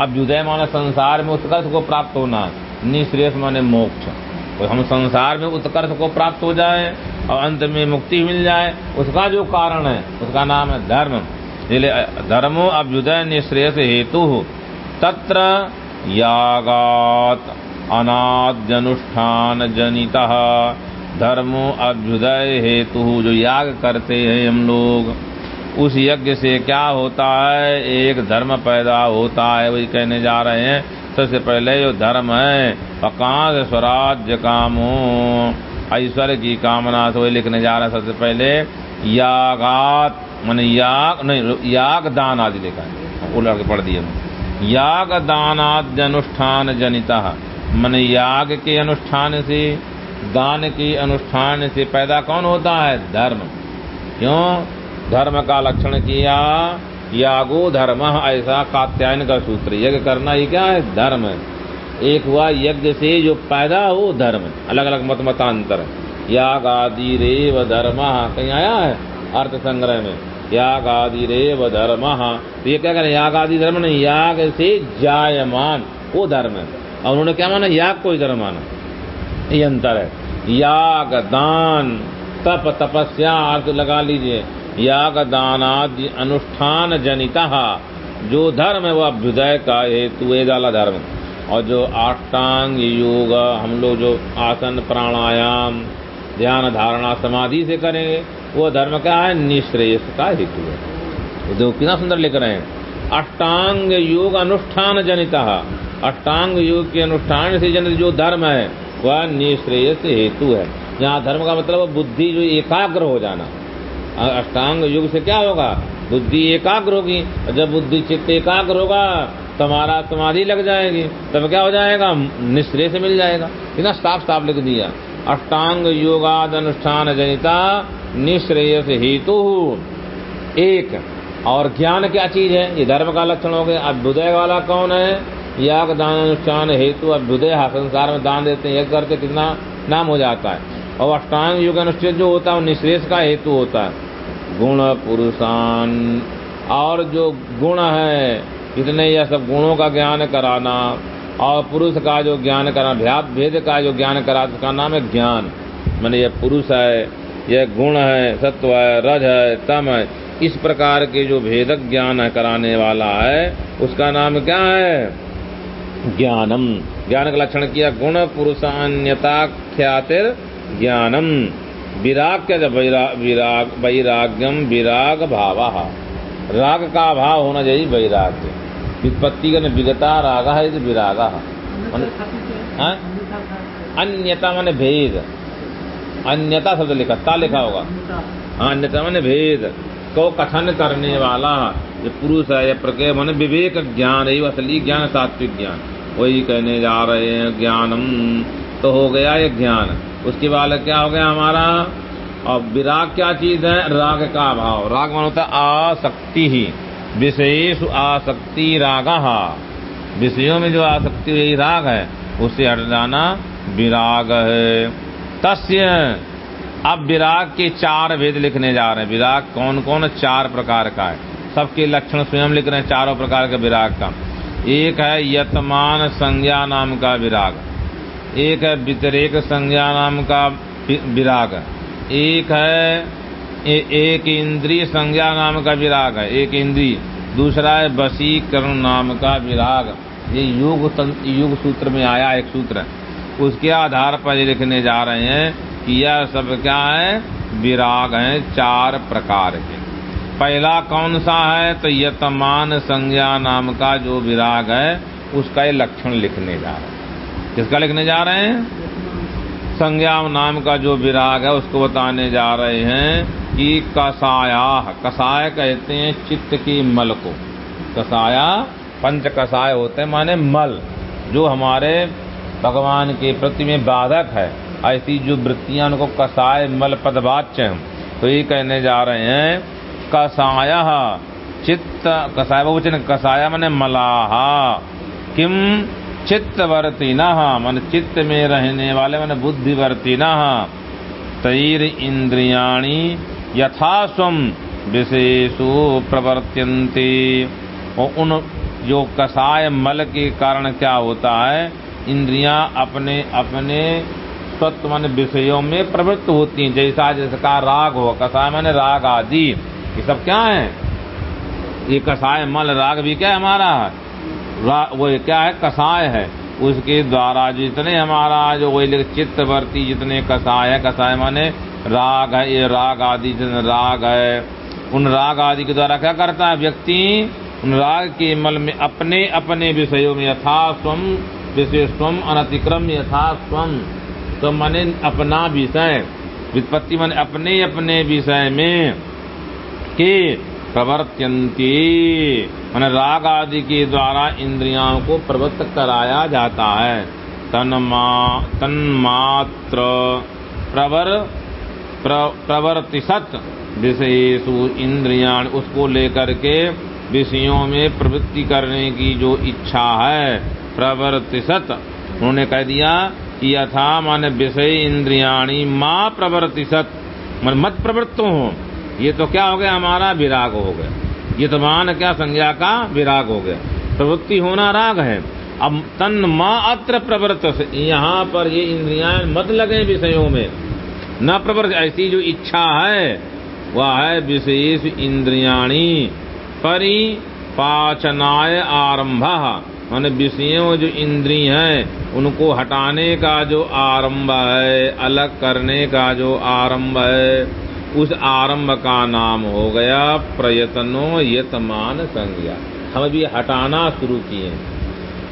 अभ्युदय माने संसार में उत्कर्ष को प्राप्त होना निश्रेष माने मोक्ष तो हम संसार में उत्कर्ष को प्राप्त हो जाए और अंत में मुक्ति मिल जाए उसका जो कारण है उसका नाम है धर्म इसलिए धर्मो अभ्युदय निश्रेयस हेतु तत्र यागात अनाद्यनुष्ठान जनित धर्मो अभ्युदय हेतु, जो याग करते हैं हम लोग। उस यज्ञ से क्या होता है? एक धर्म पैदा होता है, वही कहने जा रहे हैं। सबसे पहले जो धर्म है अकांश स्वराज्य कामो। ऐश्वर्य की कामना से वही लिखने जा रहे हैं सबसे पहले। यागात, मन याग, नहीं याग दान आदि लिखा लड़के पढ़ दिए याग दान आदि अनुष्ठान जनिता मन याग के अनुष्ठान से, दान के अनुष्ठान से पैदा कौन होता है? धर्म। क्यों? धर्म का लक्षण किया, यागो धर्म, ऐसा कात्यायन का सूत्र। यज्ञ करना ये क्या है? धर्म। एक हुआ यज्ञ से जो पैदा हो, धर्म। अलग अलग मत मतांतर याग आदि रेव धर्म, कहीं आया है? अर्थ संग्रह में। याग आदि रेव धर्म। तो ये क्या करें? याग आदि धर्म नहीं, याग से जायमान, वो धर्म है। और उन्होंने क्या माना? याग कोई धर्म माना। ये अंतर है। याग, दान, तप, तपस्या अर्थ लगा लीजिए। याग, दान आदि अनुष्ठान जनिता, जो धर्म है वो अभ्युदय का हेतु वाला धर्म। और जो अष्टांग योग, हम लोग जो आसन, प्राणायाम, ध्यान, धारणा, समाधि से करेंगे, वो धर्म क्या है? निश्रेयस का हेतु है। जो कितना सुंदर लिख रहे हैं। अष्टांग योग अनुष्ठान जनिता अष्टांग योग के अनुष्ठान से जनित जो धर्म है, वह निश्रेयस हेतु है। यहाँ धर्म का मतलब बुद्धि जो एकाग्र हो जाना। अष्टांग युग से क्या होगा? बुद्धि एकाग्र होगी। जब बुद्धि चित्त एकाग्र होगा, तुम्हारा समाधि लग जाएगी। तब क्या हो जाएगा? निश्रेय से मिल जाएगा। इतना साफ़ साफ़ लिख दिया। अष्टांग योगाद अनुष्ठान जनिता निश्रेयस हेतु। एक, और ज्ञान क्या चीज़ है? ये धर्म का लक्षण हो गया। अभ्युदय वाला कौन है? याग दान अनुष्ठान हेतु अभ्युदय संसार में दान देते हैं। यज्ञ करते कितना? नाम हो जाता है। और अष्टांग युग अनुष्ठित जो होता है, वो निश्रेष का हेतु होता है। गुण पुरुषान। और जो गुण है इतने यह सब गुणों का ज्ञान कराना। और पुरुष का जो ज्ञान कराना भेद का जो ज्ञान करा उसका नाम है ज्ञान। मैंने यह पुरुष है, यह गुण है, सत्व है, रज है, तम है। इस प्रकार के जो भेदक ज्ञान कराने वाला है, उसका नाम क्या है? ज्ञानम। ज्ञान का लक्षण किया गुण पुरुषान्यता ख्यातिर ज्ञानम विराग क्या विराग वैराग्यम विराग भाव राग का भाव होना चाहिए वैराग्य। विपत्ति का विगता राग है तो विरागा हाँ? अन्यता माने भेद। अन्यता शब्द लिखा ता लिखा होगा। हाँ अन्यता माने भेद। को कथन करने वाला ये पुरुष है ये प्रके मन विवेक ज्ञान है असली ज्ञान सात्विक ज्ञान। वही कहने जा रहे हैं ज्ञानम। तो हो गया ये ज्ञान। उसके बाद क्या हो गया हमारा? और विराग क्या चीज़ है? राग का भाव। राग मान होता है आसक्ति ही। विशेष आसक्ति राग। विषयों में जो आसक्ति यही राग है, उसे हट जाना विराग है। तस्य अब विराग के चार भेद लिखने जा रहे हैं। विराग कौन कौन चार प्रकार का है। सबके लक्षण स्वयं लिख रहे हैं, चारों प्रकार के विराग का। एक है यतमान संज्ञा नाम का विराग। एक है व्यतिरेक संज्ञा नाम का विराग। एक है ए, एक इंद्रिय संज्ञा नाम का विराग है एक इंद्रिय। दूसरा है वसीकरण नाम का विराग। ये युग युग सूत्र में आया एक सूत्र। उसके आधार पर ये लिखने जा रहे हैं कि यह सब क्या है? विराग है चार प्रकार के। पहला कौन सा है? तो यतमान संज्ञा नाम का जो विराग है, उसका ये लक्षण लिखने जा रहे हैं। किसका लिखने जा रहे हैं? संज्ञा नाम का जो विराग है, उसको बताने जा रहे हैं कि कसाया, कसाय कहते हैं चित्त की मल को। कसाया, पंच कसाय होते हैं, माने मल, जो हमारे भगवान के प्रति में बाधक है। ऐसी जो वृत्तियाँ उनको कसाय मल पदवाच्य तो ये कहने जा रहे हैं कसाय। चित्त कसाय बहुवचन कसाय मन मलाहा किम चित्तवर्ती न मन चित्त में रहने वाले मन न तैर इंद्रियाणी यथा स्वम विशेषो प्रवर्त्यन्ते। और उन जो कसाय मल के कारण क्या होता है? इंद्रियाँ अपने अपने स्वत्व मन विषयों में प्रवृत्त होती हैं। जैसा जिसका राग हो, कसाय माने राग आदि ये सब क्या है? ये कसाय मल राग भी क्या है हमारा? वो क्या है? कसाय है। उसके द्वारा जितने हमारा जो वही चित्तवर्ती जितने कसाय है, कसाय माने राग है, ये राग आदि जितने राग है। उन राग आदि के द्वारा क्या करता है व्यक्ति? उन राग के मल में अपने अपने विषयों में यथा स्वम विषय स्वम अनतिक्रम यथा स्वम तो माने अपना विषय। वित्पत्ति माने अपने अपने विषय में। के प्रवर्त्यंती मन राग आदि के द्वारा इंद्रियों को प्रवृत्त कराया जाता है। तन्मा तन्मात्र प्रवर प्र, प्रवर्तिशत विषयेशु इंद्रिया उसको लेकर के विषयों में प्रवृत्ति करने की जो इच्छा है प्रवर्तिशत उन्होंने कह दिया कि यथा मान विषय इंद्रियाणी माँ प्रवर्तिशत मन मत प्रवृत्त हो। ये तो क्या हो गया? हमारा विराग हो गया। ये तो मान क्या संज्ञा का विराग हो गया? प्रवृत्ति होना राग है। अब तन माँ अत्र प्रवृत्त यहाँ पर ये इंद्रिया मत लगे विषयों में। न प्रवृत्त, ऐसी जो इच्छा है, वह है विशेष इंद्रियाणी। परिपाचनाय आरंभ। मान विषयों जो इंद्री हैं, उनको हटाने का जो आरंभ है, अलग करने का जो आरंभ है। उस आरंभ का नाम हो गया प्रयत्नो यतमान संज्ञा। हम भी हटाना शुरू किए।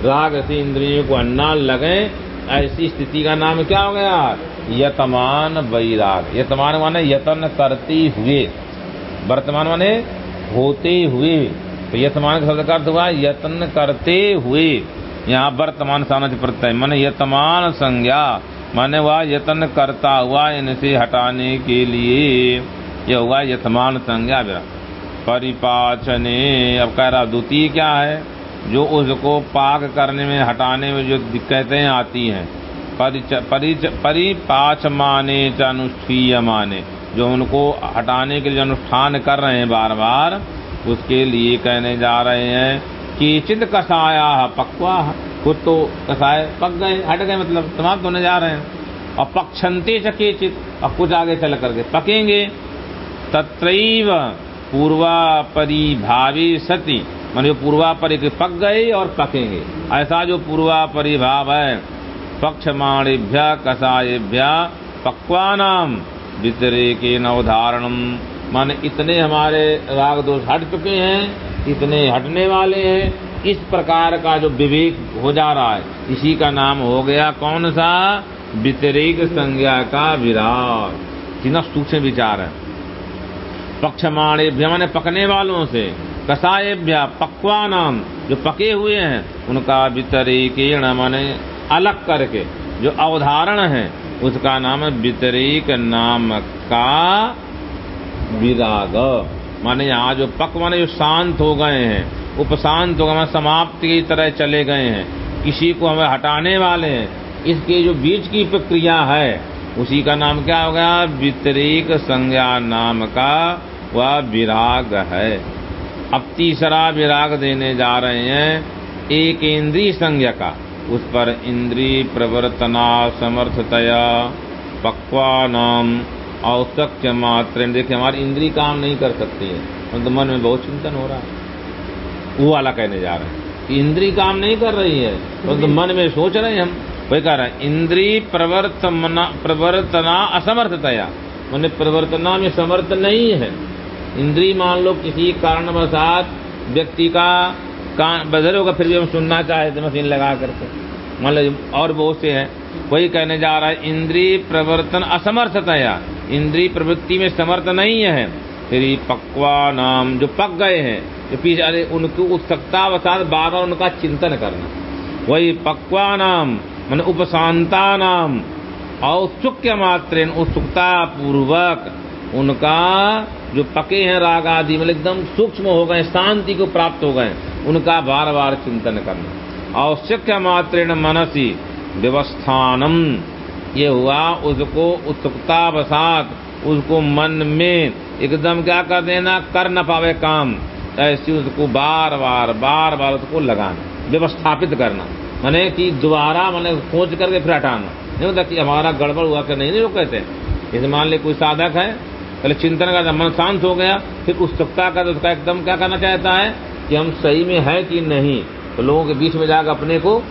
राग से इंद्रियों को अन्ना लगे, ऐसी स्थिति का नाम क्या हो गया? यतमान वैराग। यतमान माने यतन करते हुए। वर्तमान माने होते हुए। तो यतमान का शब्द का अर्थ हुआ यत्न करते हुए। यहाँ वर्तमान सामने प्रत्यय, माने यतमान संज्ञा। माने वह यत्न करता हुआ इनसे हटाने के लिए यह हुआ यथमान संज्ञा व्यक्त परिपाचने, अब कह रहा, द्वितीय क्या है? जो उसको पाक करने में, हटाने में जो दिक्कतें आती हैं परिपाच माने च अनुष्ठीय माने जो उनको हटाने के लिए अनुष्ठान कर रहे हैं बार बार उसके लिए कहने जा रहे हैं कि चित कसाया पकवा। कुछ तो कसाय पक गए, हट गए मतलब समाप्त होने जा रहे हैं। और पक्षंते चके चित और कुछ आगे चल करके पकेंगे। तत्रैव पूर्वा परिभावी सती। मान जो पूर्वा परि पक गए और पकेंगे। ऐसा जो पूर्वा परिभाव है पक्ष माणिभ्य कसाएभ्य पक्वानाम वितरे के नवधारणम मान इतने हमारे राग दोष हट चुके हैं, इतने हटने वाले हैं इस प्रकार का जो विवेक हो जा रहा है, इसी का नाम हो गया कौन सा? व्यतिरिक संज्ञा का विराग कितना सूक्ष्म विचार है। पक्षमाणे माने पकने वालों से। कसाएभ्या पक्वा नाम जो पके हुए हैं, उनका वितरीकेण माने अलग करके जो अवधारण है, उसका नाम वितरीक नाम का विराग। माने यहाँ जो पक माने जो शांत हो गए हैं उपशांत हो गए समाप्ति की तरह चले गए हैं, किसी को हमें हटाने वाले हैं, इसके जो बीच की प्रक्रिया है, उसी का नाम क्या हो गया? वितरीक संज्ञा नाम का वह विराग है। अब तीसरा विराग देने जा रहे हैं, एक इंद्री संज्ञा का, उस पर इंद्री प्रवर्तना समर्थतया पक्वा नाम औसक्य मात्र देखिए, हमारी इंद्री काम नहीं कर सकती है तो मन में बहुत चिंतन हो रहा है। वो वाला कहने जा रहे हैं इंद्री काम नहीं कर रही है। तो मन में सोच रहे हैं हम। वही कह रहे हैं, इंद्री प्रवर्तना प्रवर्तना असमर्थतया। मैंने प्रवर्तना में समर्थ नहीं है। इंद्री मान लो किसी कारणवशात व्यक्ति का कान बदल होगा, फिर भी हम सुनना चाहे तो मशीन लगा करके। मान लो और बहुत से हैं। वही कहने जा रहा है, इंद्री प्रवर्तन असमर्थतया। इंद्री प्रवृत्ति में समर्थ नहीं है। फिर पक्वा नाम जो पक गए हैं पीछे उनकी उत्सुकतावसात बार बार उनका चिंतन करना। वही पक्वा नाम मान उपशांता नाम औत्सुक्य मात्र उत्सुकता पूर्वक उनका जो पके हैं राग आदि मतलब एकदम सूक्ष्म हो गए, शांति को प्राप्त हो गए, उनका बार बार चिंतन करना। आवश्यक मात्र मनसी व्यवस्थानम। ये हुआ उसको उत्सुकता बसात उसको मन में एकदम क्या कर देना, कर न पावे काम। ऐसी उसको बार बार बार बार उसको लगाना, व्यवस्थापित करना। मैंने कि दोबारा मैंने खोज करके फिर हटाना। नहीं होता कि हमारा गड़बड़ हुआ कर नहीं लोग कहते जैसे मान ले कोई साधक है, पहले चिंतन का मन शांत हो गया, फिर उत्सुकता का तो उसका एकदम क्या करना चाहता है कि हम सही में है कि नहीं? तो लोगों के बीच में जाकर अपने को,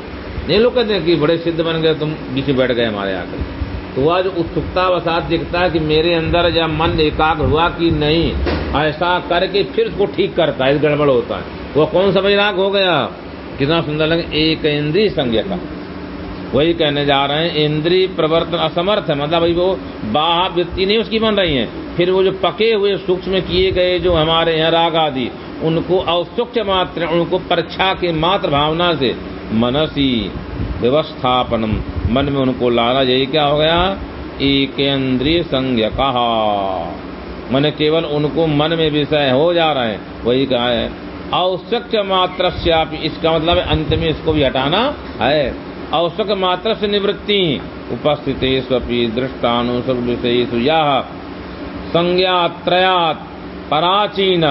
नहीं, लोग कहते हैं कि बड़े सिद्ध बन गए, तुम बीच में बैठ गए हमारे आकर। तो वह जो उत्सुकता वसात दिखता है कि मेरे अंदर जब मन एकाग्र हुआ कि नहीं, ऐसा करके फिर उसको ठीक करता है गड़बड़ होता है। वह कौन सा वैराग हो गया? कितना सुंदर लगे, एक इंद्रिय संज्ञा का। वही कहने जा रहे हैं, इंद्रिय प्रवर्तन असमर्थ है मतलब वो बाह वृत्ति नहीं, उसकी बन रही है। फिर वो जो पके हुए सूक्ष्म किए गए जो हमारे यहाँ राग आदि उनको अवसूक्ष्म मात्र, उनको परीक्षा के मात्र भावना से मनसी व्यवस्थापनम। मन में उनको लाना यही क्या हो गया? एक संज्ञ कहा। मन केवल उनको मन में विषय हो जा रहे हैं, वही कहा है। आवश्यक मात्र से आप इसका मतलब अंत में इसको भी हटाना है। आवश्यक मात्र से निवृत्ति, उपस्थित स्वपी दृष्टानुसर विषयेषु यह संज्ञा त्रयात पराचीन।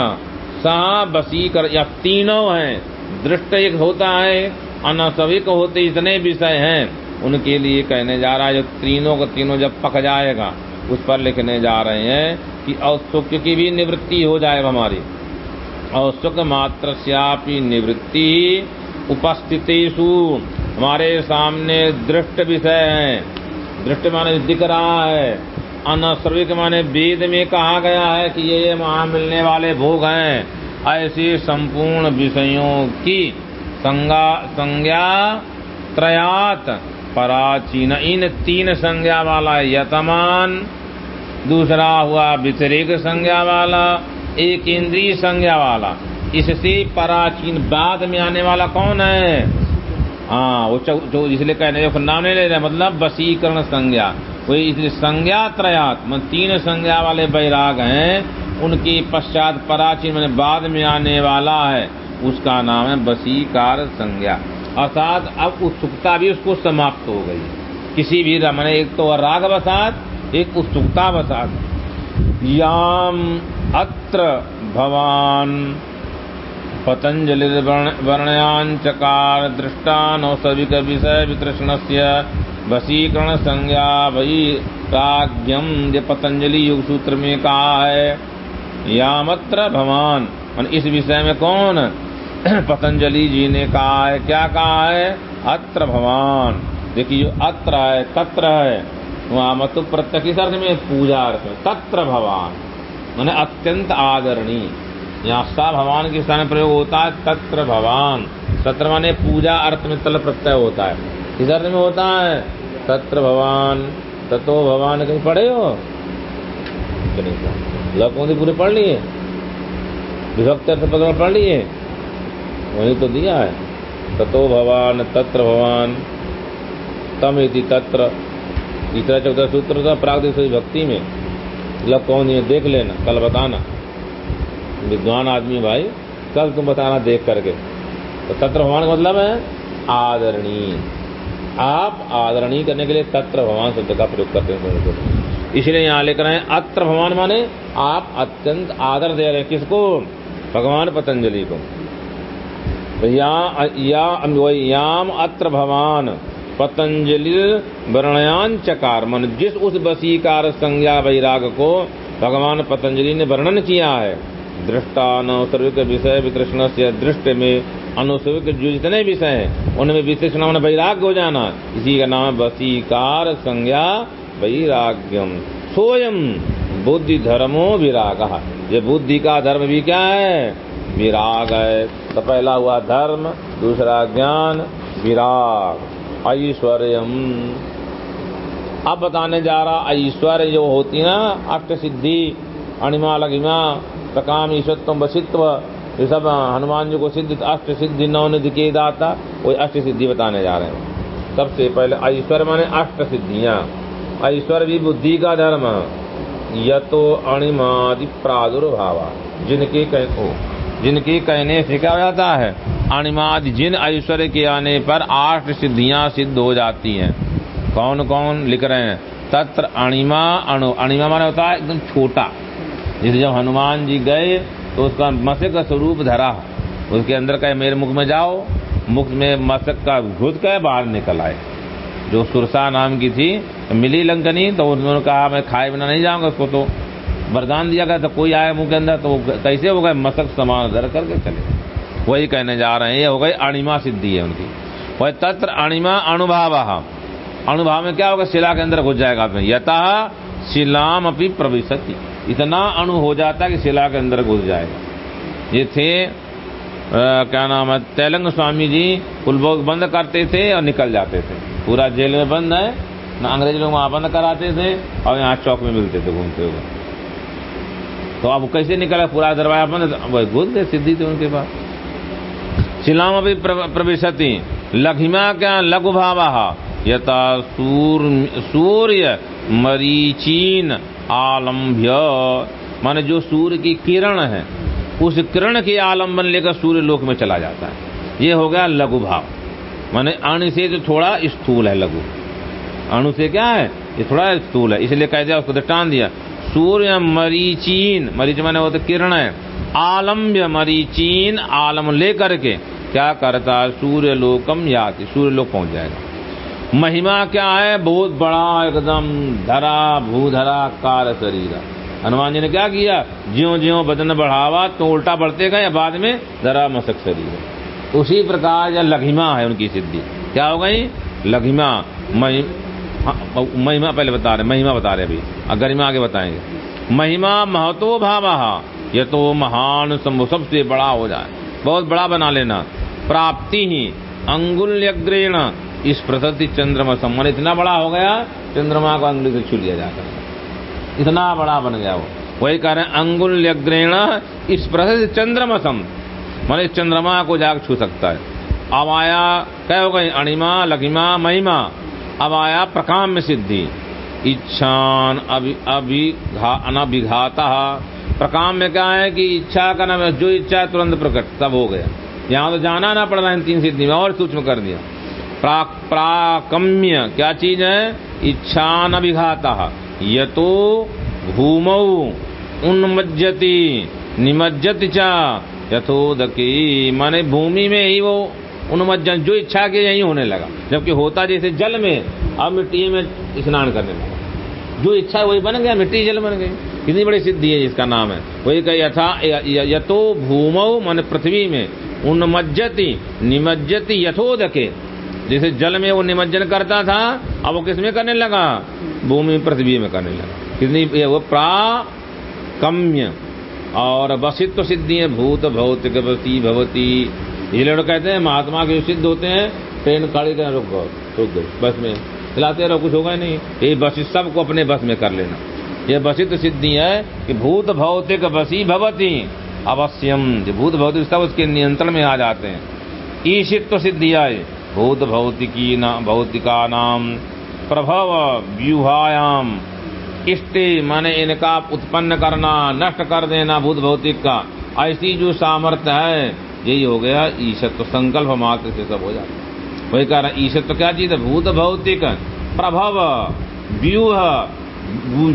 सहा बसीकर या तीनों हैं। दृष्ट एक होता है, अनासविक होते इतने विषय हैं। उनके लिए कहने जा रहा है, जो तीनों का तीनों जब पक जाएगा, उस पर लिखने जा रहे हैं कि औत्सुक्य की भी निवृत्ति हो जाएगा हमारी। औत्सुक मात्र निवृत्ति उपस्थितेशु हमारे सामने दृष्ट विषय है। दृष्ट माने दिख रहा है। अनश्रविक माने वेद में कहा गया है कि ये वहाँ मिलने वाले भोग हैं। ऐसे संपूर्ण विषयों की संज्ञा संज्ञा त्रयात पराचीन, इन तीन संज्ञा वाला यतमान, दूसरा हुआ व्यतिरिक संज्ञा वाला, एक इंद्रिय संज्ञा वाला। इससे पराचीन बाद में आने वाला कौन है? हाँ वो जो इसलिए कहने, नाम नहीं ले रहे मतलब वसीकरण संज्ञा। वही इसलिए संज्ञा त्रयात मतलब तीन संज्ञा वाले बैराग हैं, उनकी पश्चात पराचीन मैंने बाद में आने वाला है। उसका नाम है बसीकार संज्ञा। अर्थात अब उत्सुकता भी उसको समाप्त हो गई किसी भी मैंने एक तो राग बसात एक उत्सुकता बसात याम अत्र भवान पतंजलि वर्णयांचकार दृष्टानौसविक विषय वितृष्ण वसीकरण संज्ञा वही प्राज्ञम जो पतंजलि युग सूत्र में कहा है यामत्र भवान। इस विषय में कौन? *clears throat* पतंजलि जी ने कहा है, क्या कहा है? अत्र भवान। देखिए, जो अत्र है, तत्र है, वहाँ मत प्रत्यक्ष अर्थ में पूजा अर्थ में तत्र भवान। मैंने अत्यंत आदरणीय। यहाँ सा भगवान के स्थान प्रयोग होता है, तत्र भवान। तत्र माने पूजा अर्थ में तल प्रत्यय होता है। किस अर्थ में होता है तत्र भगवान तत्व भगवान कहीं पढ़े हो? लौकों पूरे पढ़ लिए? विभक्त अर्थ पकड़ पढ़ लिए? वही तो दिया है। ततो भगवान तत्र भगवान तम यदि तत्र। तीसरा चौथा सूत्र था प्रागदिश भक्ति में। कौन ये देख लेना, कल बताना। विद्वान आदमी भाई, कल तुम बताना देख करके। तो तत्र भगवान का मतलब है आदरणीय। आप आदरणीय करने के लिए तत्र भगवान शब्द का प्रयोग करते हैं इसलिए यहाँ लेकर आए अत्र भगवान माने आप अत्यंत आदर दे रहे हैं किसको? भगवान पतंजलि को। तो या, या, याम अत्र भगवान पतंजलि वर्णयान चकार। मन जिस उस वसीकार संज्ञा वैराग को भगवान पतंजलि ने वर्णन किया है दृष्टानुसर्विक विषय वितृष्ण से दृष्ट में अनुसर्विक जो जितने विषय हैं, उनमें विशेषण वैराग्य हो जाना। इसी का नाम है वसीकार संज्ञा वैराग्यम। सोयम बुद्धि धर्मो विराग। ये बुद्धि का धर्म भी क्या है? विराग है। तो पहला हुआ धर्म, दूसरा ज्ञान, विराग। ऐश्वर्यम। अब बताने जा रहा ऐश्वर्य जो होती ना अष्ट सिद्धि अणिमा लगिमा प्रकाम ईश्वत्व वसित्व ये सब हनुमान जी को सिद्ध, अष्ट सिद्धि नवनिधि के दाता, वही अष्ट सिद्धि बताने जा रहे हैं। सबसे पहले ऐश्वर्य माने अष्ट सिद्धियाँ। ऐश्वर्य भी बुद्धि का धर्म। यतो अणिमादि प्रादुर्भाव। जिनके कहो जिनके कहने से क्या हो जाता है? अणिमादि, जिन ऐश्वर्य के आने पर आठ सिद्धियाँ सिद्ध हो जाती हैं। कौन कौन लिख रहे हैं? तत्र अणिमा, अणु, अणिमा माने होता है एकदम छोटा। जैसे जब हनुमान जी गए तो उसका मसक का स्वरूप धरा। उसके अंदर कहे, मेरे मुख में जाओ। मुख में मसक का घुस के बाहर निकल आए। जो सुरसा नाम की थी, मिली लंकनी तो उन्होंने कहा, मैं खाए बिना नहीं जाऊँगा उसको तो। वरदान दिया गया तो कोई आया मुँह के अंदर? तो कैसे हो गए? मसक समान धर करके चले। वही कहने जा रहे हैं, ये हो गई अणिमा सिद्धि है उनकी। वही तत्र अणिमा अणुभाव। अणुभाव में क्या होगा? शिला के अंदर घुस जाएगा यथा शिलाम अपनी प्रविशति। इतना अणु हो जाता है कि शिला के अंदर घुस जाएगा ये थे आ, क्या नाम है तेलंग स्वामी जी पुलबोग बंद करते थे और निकल जाते थे। पूरा जेल में बंद है ना अंग्रेज़ लोग वहाँ बंद कराते थे और यहाँ चौक में मिलते थे घूमते हुए। तो अब कैसे निकला पूरा दरवाज़ा बंद? घुस गए सिद्धि थे उनके पास। शिलाम अभी प्रवेशति। लघिमा क्या लघु भावा यथा सूर्य मरीचीन। आलम्भ्य माने जो सूर्य की किरण है, उस किरण के आलंबन लेकर सूर्य लोक में चला जाता है। ये हो गया लघु भाव माने अणु से तो थोड़ा स्थूल है लघु। अणु से क्या है? ये थोड़ा स्थूल है, इसलिए कह दिया, उसको दृष्टान दिया। सूर्य मरीचीन, मरीच माने वो तो किरण है। आलम्ब्य मरीचीन आलम लेकर के क्या करता सूर्य लोकम याति सूर्य लोक पहुँच जाएगा। महिमा क्या है? बहुत बड़ा, एकदम धरा, भूधरा कार शरीर। हनुमान जी ने क्या किया? ज्यो ज्यो बदन बढ़ावा तो उल्टा बढ़ते गए, बाद में धरा मसक शरीर। उसी प्रकार या लघिमा है उनकी सिद्धि। क्या हो गई? लघिमा महिमा पहले बता रहे, महिमा बता रहे अभी। गरिमा आगे बताएँगे। महिमा महतो भाव ये तो महान सबसे बड़ा हो जाए। बहुत बड़ा बना लेना। प्राप्ति ही, अंगुल्यग्रेण इस प्रसति चंद्रमा सम्मान इतना बड़ा हो गया, चंद्रमा को अंगुली से छू लिया जाकर इतना बड़ा बन गया वो। वही हैं अंगुल्यग्रेण इस प्रसति चंद्रमा सम, मान चंद्रमा को जाग छू सकता है। अब आया क्या हो गई अणिमा, लघिमा, महिमा। अब आया प्रकाम में सिद्धि। इच्छान अभी, अभिघा, अनभिघाता। प्रकाम में क्या है कि इच्छा का नाम जो इच्छा तुरंत प्रकट सब हो गया। यहाँ तो जाना ना पड़ रहा है तीन सिद्धि में, और सूक्ष्म कर दिया। प्रा, प्राकम्य। क्या चीज़ है? इच्छा न विघाता यतो भूमौ उन्मज्जति निमज्जति चा। यथोदकी माने भूमि में ही वो उन्मज्जन जो इच्छा के यही होने लगा। जबकि होता जैसे जल में अब मिट्टी में स्नान करने लगा। जो इच्छा वही बन गया मिट्टी जल बन गई। कितनी बड़ी सिद्धि है जिसका नाम है। वही कही यथा यथो भूमौ मन पृथ्वी में उन्मज्जति निमज्जति यथोदके। जैसे जल में वो निमज्जन करता था, अब वो किसमें करने लगा? भूमि पृथ्वी में करने लगा। कितनी वो प्राकम्य और वसित्व सिद्धि है, भूत भौतिक भवती। ये लोग कहते हैं, महात्मा के सिद्ध होते हैं ट्रेन खड़ी कर रुक गो रुक गई बस में चलाते रहो, कुछ होगा नहीं। ये बस सबको अपने बस में कर लेना। ये बसित सिद्धि है कि भूत भौतिक बसी भवती। अवश्यम भूत भौतिक सब उसके नियंत्रण में आ जाते हैं। ईशित्व सिद्धि आए। भूत भौतिकी भौतिका नाम प्रभव व्यूहायाम इष्टे माने इनका उत्पन्न करना, नष्ट कर देना भूत भौतिक का। ऐसी जो सामर्थ्य है, यही हो गया ईशत्व संकल्प मात्र से सब हो जाता वही कह रहा ईशत्व क्या चीज़ है? भूत भौतिक प्रभव, व्यूह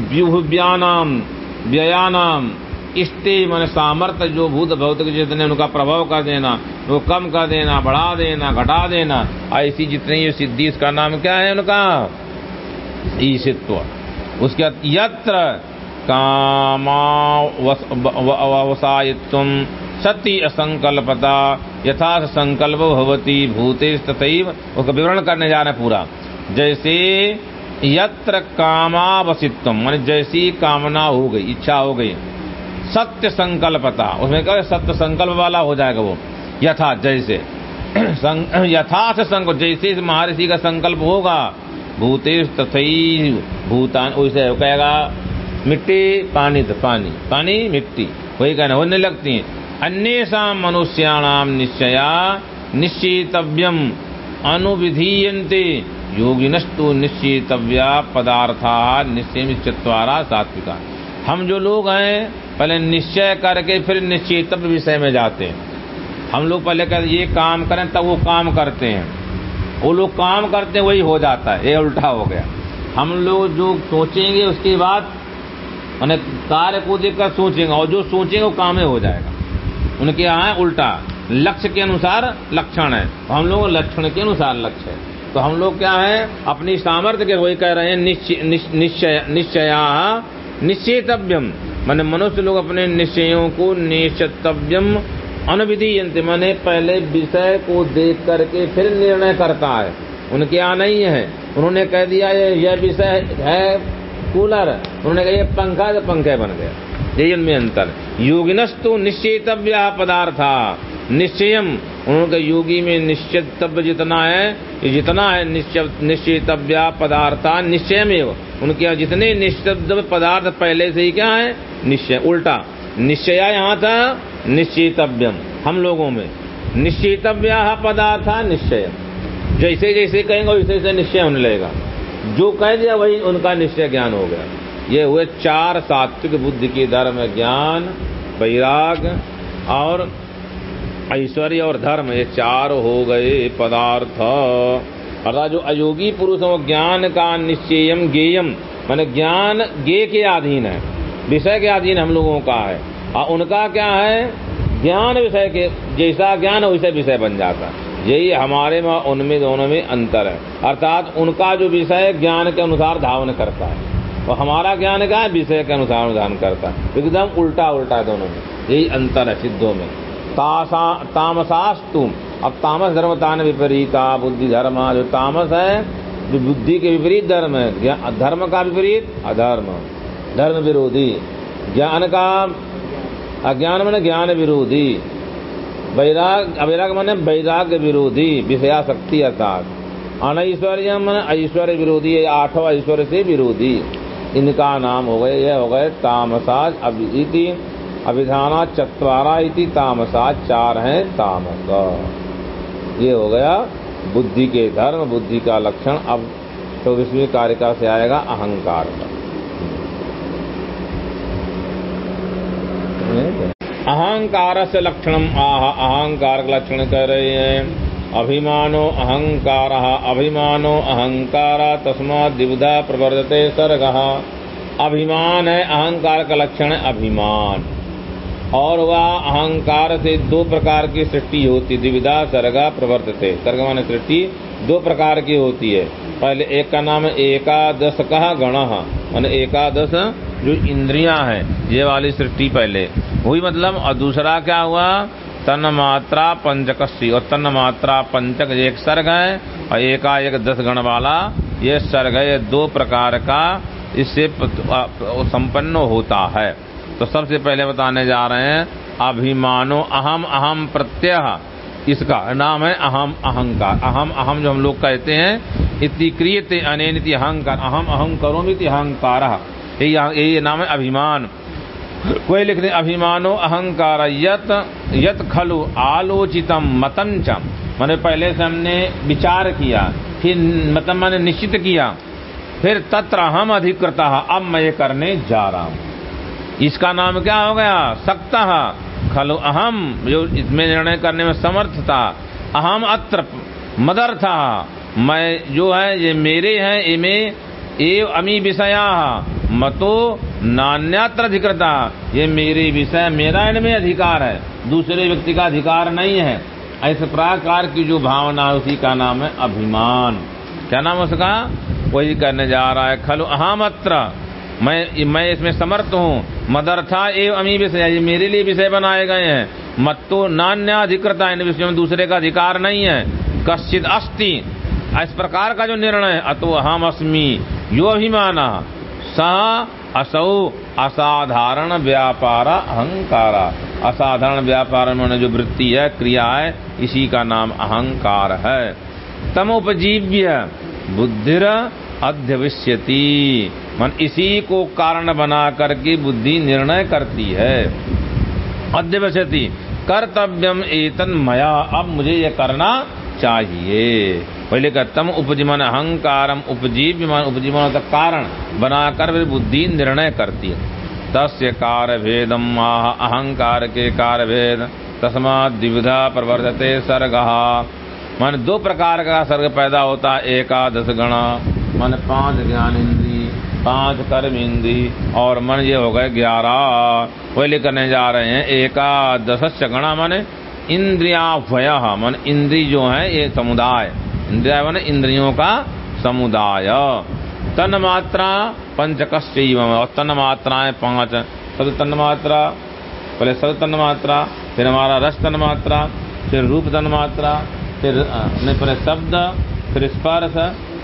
व्यूहव्यानाम व्ययानाम इष्टे मन सामर्थ्य जो भूत भौतिक जितने उनका प्रभाव कर देना, वो कम कर देना, बढ़ा देना, घटा देना, ऐसी जितनी ये सिद्धि, इसका नाम क्या है उनका? ईशित्व। उसके यत्र कामावसायित्व सती असंकल्पता, यथा संकल्प भवती भूते तथैव उसका विवरण करने जा रहे पूरा। जैसे यत्र कामावसित्व, मान जैसी कामना हो गई, इच्छा हो गई सत्य संकल्पता। उसमें क्या सत्य संकल्प वाला हो जाएगा वो, यथा, जैसे। *clears throat* *clears throat* यथार्थ संकल्प, जैसे महर्षि का संकल्प होगा भूतेश तथई भूतान वैसे कहेगा, मिट्टी, पानी तो पानी पानी, मिट्टी। वही कहना होने लगती है। अन्येषा मनुष्याणाम निश्चया निश्चितव्यम, अनुविधीयन्ते। योगिनस्तु निश्चितव्या पदार्था निश्चय चतवारा सात्विका। हम जो लोग हैं, पहले निश्चय करके फिर निश्चितव्य विषय में जाते हैं। हम लोग पहले कहते ये काम करें, तब वो काम करते हैं। वो लोग काम करते हैं, वही हो जाता है। ये उल्टा हो गया। हम लोग जो सोचेंगे, उसके बाद मैंने कार्य को देखकर सोचेंगे, और जो सोचेंगे, वो काम ही जाएगा। उनके यहाँ है उल्टा। लक्ष्य के अनुसार लक्षण है। हम लोग लक्षण के अनुसार लक्ष्य है। तो हम लोग क्या है, अपनी सामर्थ्य के वही कह रहे हैं निश्चय, निश्चया निश्चेतव्यम। मैंने मनुष्य लोग अपने निश्चयों को निश्चतव्यम अनविधि यंत्र मैंने पहले विषय को देख करके फिर निर्णय करता है। उनके यहाँ नहीं है। उन्होंने कह दिया, ये यह विषय है कूलर। उन्होंने कहा, ये पंखा तो पंखे बन गया। यही उनमें अंतर। योगिनस्तु निश्चेतव्य पदार्था। निश्चयम। उन्होंने योगी में निश्चितव्य जितना है जितना है निश्चितव्य पदार्था निश्चय में उनके यहाँ जितने निश्चित पदार्थ पहले से ही क्या है? निश्चय। उल्टा, निश्चय यहाँ था निश्चितव्यम हम लोगों में। निश्चितव्य पदार्थ निश्चय जैसे जैसे कहेंगे, वैसे वैसे निश्चय होने लगेगा। जो कह दिया, वही उनका निश्चय ज्ञान हो गया। ये हुए चार सात्विक बुद्धि के धर्म ज्ञान, वैराग और ऐश्वर्य और धर्म ये चार हो गए पदार्थ। अर्थात जो अयोगी पुरुष है ज्ञान का निश्चयम गेयम माने ज्ञान गे के अधीन है, विषय के अधीन हम लोगों का है। और उनका क्या है? ज्ञान विषय के, जैसा ज्ञान वैसे विषय बन जाता है। यही हमारे में, उनमें, दोनों में अंतर है। अर्थात उनका जो विषय ज्ञान के अनुसार धावन करता है और हमारा ज्ञान का विषय के अनुसार धावन करता है। एकदम उल्टा उल्टा दोनों में, यही अंतर है सिद्धों में। तामसास्तु। अब तामस धर्म तान विपरीता, बुद्धि धर्म, जो तामस है, जो बुद्धि के विपरीत धर्म है धर्म का विपरीत, अधर्म। धर्म विरोधी। ज्ञान का अज्ञान मैंने ज्ञान विरोधी। वैराग अवैराग मन वैराग्य विरोधी विषयाशक्ति अर्थात। अनैश्वर्य मन ऐश्वर्य विरोधी आठों ऐश्वर्य से विरोधी। इनका नाम हो गए यह हो गए तामसाज अभिधि अभिधाना चतवारा इति तामसा, चार हैं तामस। ये हो गया बुद्धि के धर्म, बुद्धि का लक्षण। अब चौबीसवीं कारिका से आएगा अहंकार का। अहंकार से लक्षणम आह अहंकार लक्षण कह रहे हैं। अभिमानो अहंकार अभिमानो अहंकार तस्मा दिवधा प्रवर्तते सर्ग। अभिमान है, अहंकार का लक्षण है अभिमान। और वह अहंकार से दो प्रकार की सृष्टि होती, द्विविधा सर्गा प्रवर्तते सर्ग मान सृष्टि दो प्रकार की होती है। पहले एक का नाम एकादश का गण मान एकादश जो इंद्रियाँ हैं, ये वाली सृष्टि पहले। वही मतलब और दूसरा क्या हुआ? तन मात्रा पंचकसी और तन मात्रा पंचक एक सर्ग है, और एका एक दस गण वाला, ये सर्ग है दो प्रकार का, इससे संपन्न होता है। तो सबसे पहले बताने जा रहे हैं, अभिमानो अहम अहम प्रत्यय। इसका नाम है अहम अहंकार। अहम अहम जो हम लोग कहते हैं, इति क्रियते अनेन इति अहंकार। अहम अहम करोमि इति अहंकार। ये नाम है अभिमान। कोई लिखते अभिमानो अहंकार यत यत खलु आलोचितम मतम च मैंने पहले से हमने विचार किया, फिर मतलब मैंने निश्चित किया, फिर तत्र हम अधिकृता, अब मैं ये करने जा रहा हूँ। इसका नाम क्या हो गया? सकता। खलु अहम जो इसमें निर्णय करने में समर्थ था। अहम अत्र मदर था मैं जो है, ये मेरे हैं, इमे एव अमी विषया। मतो नान्यात्र अधिकृता। ये मेरे विषय, मेरा इनमें अधिकार है। दूसरे व्यक्ति का अधिकार नहीं है। ऐसे प्रकार की जो भावना है, उसी का नाम है अभिमान। क्या नाम उसका? वही करने जा रहा है। खलु अहम अत्र। मैं मैं इसमें समर्थ हूँ। मदर्था एवं अमी विषय ये मेरे लिए विषय बनाए गए हैं। मत तो नान्याधिकृता इन विषयों में दूसरे का अधिकार नहीं है। कश्चित अस्ति इस प्रकार का जो निर्णय, अतो हम अस्मी यो अभिमान। सह असौ असाधारण व्यापार अहंकारा। असाधारण व्यापार में जो वृत्ति है, क्रिया है, इसी का नाम अहंकार है। तमोपजीव्य बुद्धिर अध्यविष्यति। मन इसी को कारण बना करके बुद्धि निर्णय करती है। अध्यवशति, कर्तव्यम एतन मया, अब मुझे ये करना चाहिए। पहले का तम उपजीवन, अहंकारम उपजीव्यमान उपजीवन का कारण बनाकर फिर बुद्धि निर्णय करती है। तस्य कार भेदम अहंकार के कार भेद तस्मा द्विविधा प्रवर्तते सर्ग। मान दो प्रकार का सर्ग पैदा होता है, एकादश गणा, मन पाँच ज्ञान पाँच कर्म इंद्री और मन ये हो गए ग्यारह। पहले करने जा रहे हैं, एकादश गणा मन इंद्रिया भय, मन इंद्री जो है ये समुदाय। इंद्रिया मन इंद्रियों का समुदाय। तन मात्रा पंचकश्च और तन मात्राएँ पाँच। सद तन मात्रा पहले सद तन मात्रा फिर हमारा रस तन मात्रा फिर रूप तन मात्रा फिर पहले शब्द, फिर स्पर्श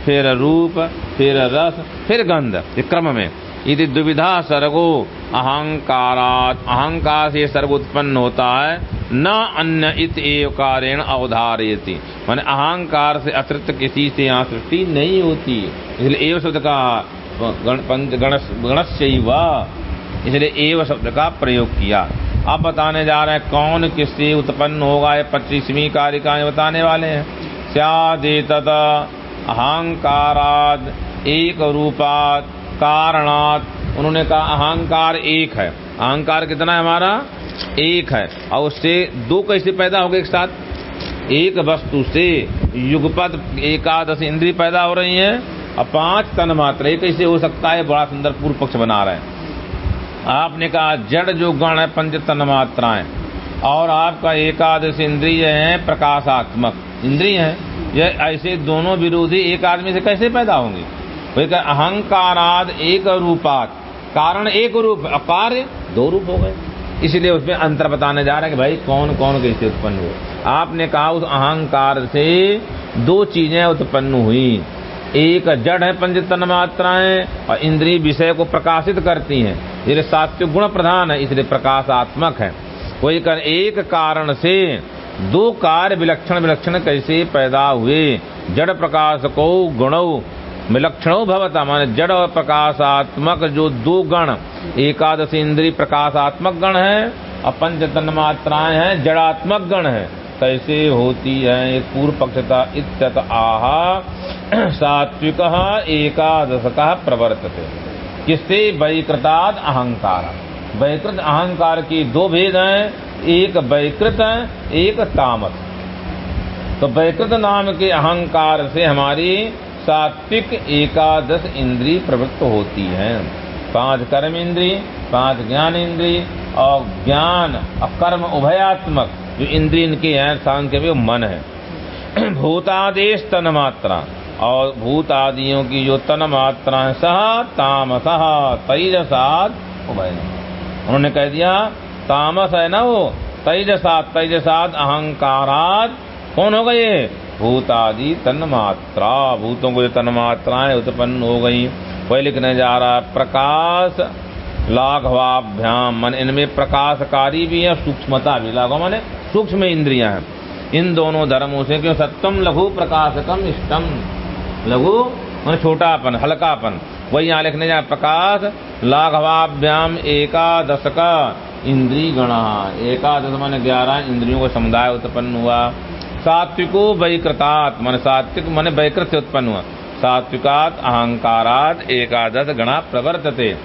फिर रूप, फिर रस, फिर गंध। ये क्रम में। यदि दुविधा सर्गो अहंकारात। अहंकार से सर्ग उत्पन्न होता है। न अन्य इत एव कारेण अवधारयति। माने अहंकार से अतिरिक्त किसी से यहाँ सृष्टि नहीं होती। इसलिए एव शब्द का गणस्य इसलिए एव शब्द का प्रयोग किया। अब बताने जा रहे हैं कौन किससे उत्पन्न होगा। ये पच्चीसवीं कारिकाएँ बताने वाले हैं। सदेत अहंकाराद एक रूपात कारणात उन्होंने कहा, अहंकार एक है। अहंकार कितना है हमारा? एक है। और उससे दो कैसे पैदा हो गए एक साथ? एक वस्तु से युगपद, एकादश इंद्री पैदा हो रही है, और पाँच तन मात्र एक कैसे हो सकता है? बड़ा सुंदर पूर्व पक्ष बना रहे हैं। आपने कहा, जड़ जो गण है, पंच तन मात्राएँ। और आपका एकादश इंद्रिय है, प्रकाशात्मक। इंद्रिय है यह ऐसे दोनों विरोधी एक आदमी से कैसे पैदा होंगे? अहंकाराद एक रूपात। कारण एक रूप कार्य दो रूप हो गए। इसलिए उसमें अंतर बताने जा रहे हैं कि भाई कौन कौन कैसे उत्पन्न हुए। आपने कहा उस अहंकार से दो चीज़ें उत्पन्न हुई। एक जड़ है पंच तन मात्राएँ, और इंद्रिय विषय को प्रकाशित करती हैं। इसलिए सात्विक गुण प्रधान है, इसलिए प्रकाशात्मक है। कोई कर एक कारण से दो कार्य विलक्षण विलक्षण कैसे पैदा हुए? जड़ प्रकाश को गुण विलक्षण भवता, माने जड़ और प्रकाशात्मक जो दो गण, एकादश इंद्रिय प्रकाशात्मक गण है और पंच तन मात्राएँ हैं, जड़ात्मक गण है। कैसे होती है? एक पूर्व पक्षता इत्यत आह, सात्विक एकादश का प्रवर्तते। किससे वैकृताद अहंकार। वैकृत अहंकार की दो भेद हैं एक वैकृत एक तामस। तो वैकृत नाम के अहंकार से हमारी सात्विक एकादश इंद्री प्रवृत्त होती है। पाँच कर्म इंद्री, पाँच ज्ञान इंद्री और ज्ञान और कर्म उभयात्मक, जो इंद्री इनके हैं, सांख्य में मन है। भूतादेश तन मात्रा और भूत आदियों की जो तन मात्रा है, सह तामस तेजसाद उन्होंने कह दिया तामस है ना वो? तेजसाद तेजसाद अहंकाराद कौन हो गए भूत आदि तन मात्रा भूतों को जो तन मात्राएँ उत्पन्न हो गई। वही लिखने जा रहा है, प्रकाश लाघवाभ्याम मन इनमें प्रकाशकारी भी है, सूक्ष्मता भी। लाघव माने सूक्ष्म इंद्रिया है। इन दोनों धर्मों से क्यों? सत्यम, लघु, प्रकाशकम, इष्टम। लघु, मान छोटापन, हल्कापन। वही यहाँ लिखने जाए प्रकाश लाघवाभ्याम एकादश का इंद्री गण एकादश मान ग्यारह इंद्रियों का समुदाय उत्पन्न हुआ। सात्विको वैकृतात, मन सात्विक मन वैकृत से उत्पन्न हुआ। सात्विकात, अहंकारात, एकादश गणा प्रवर्तते।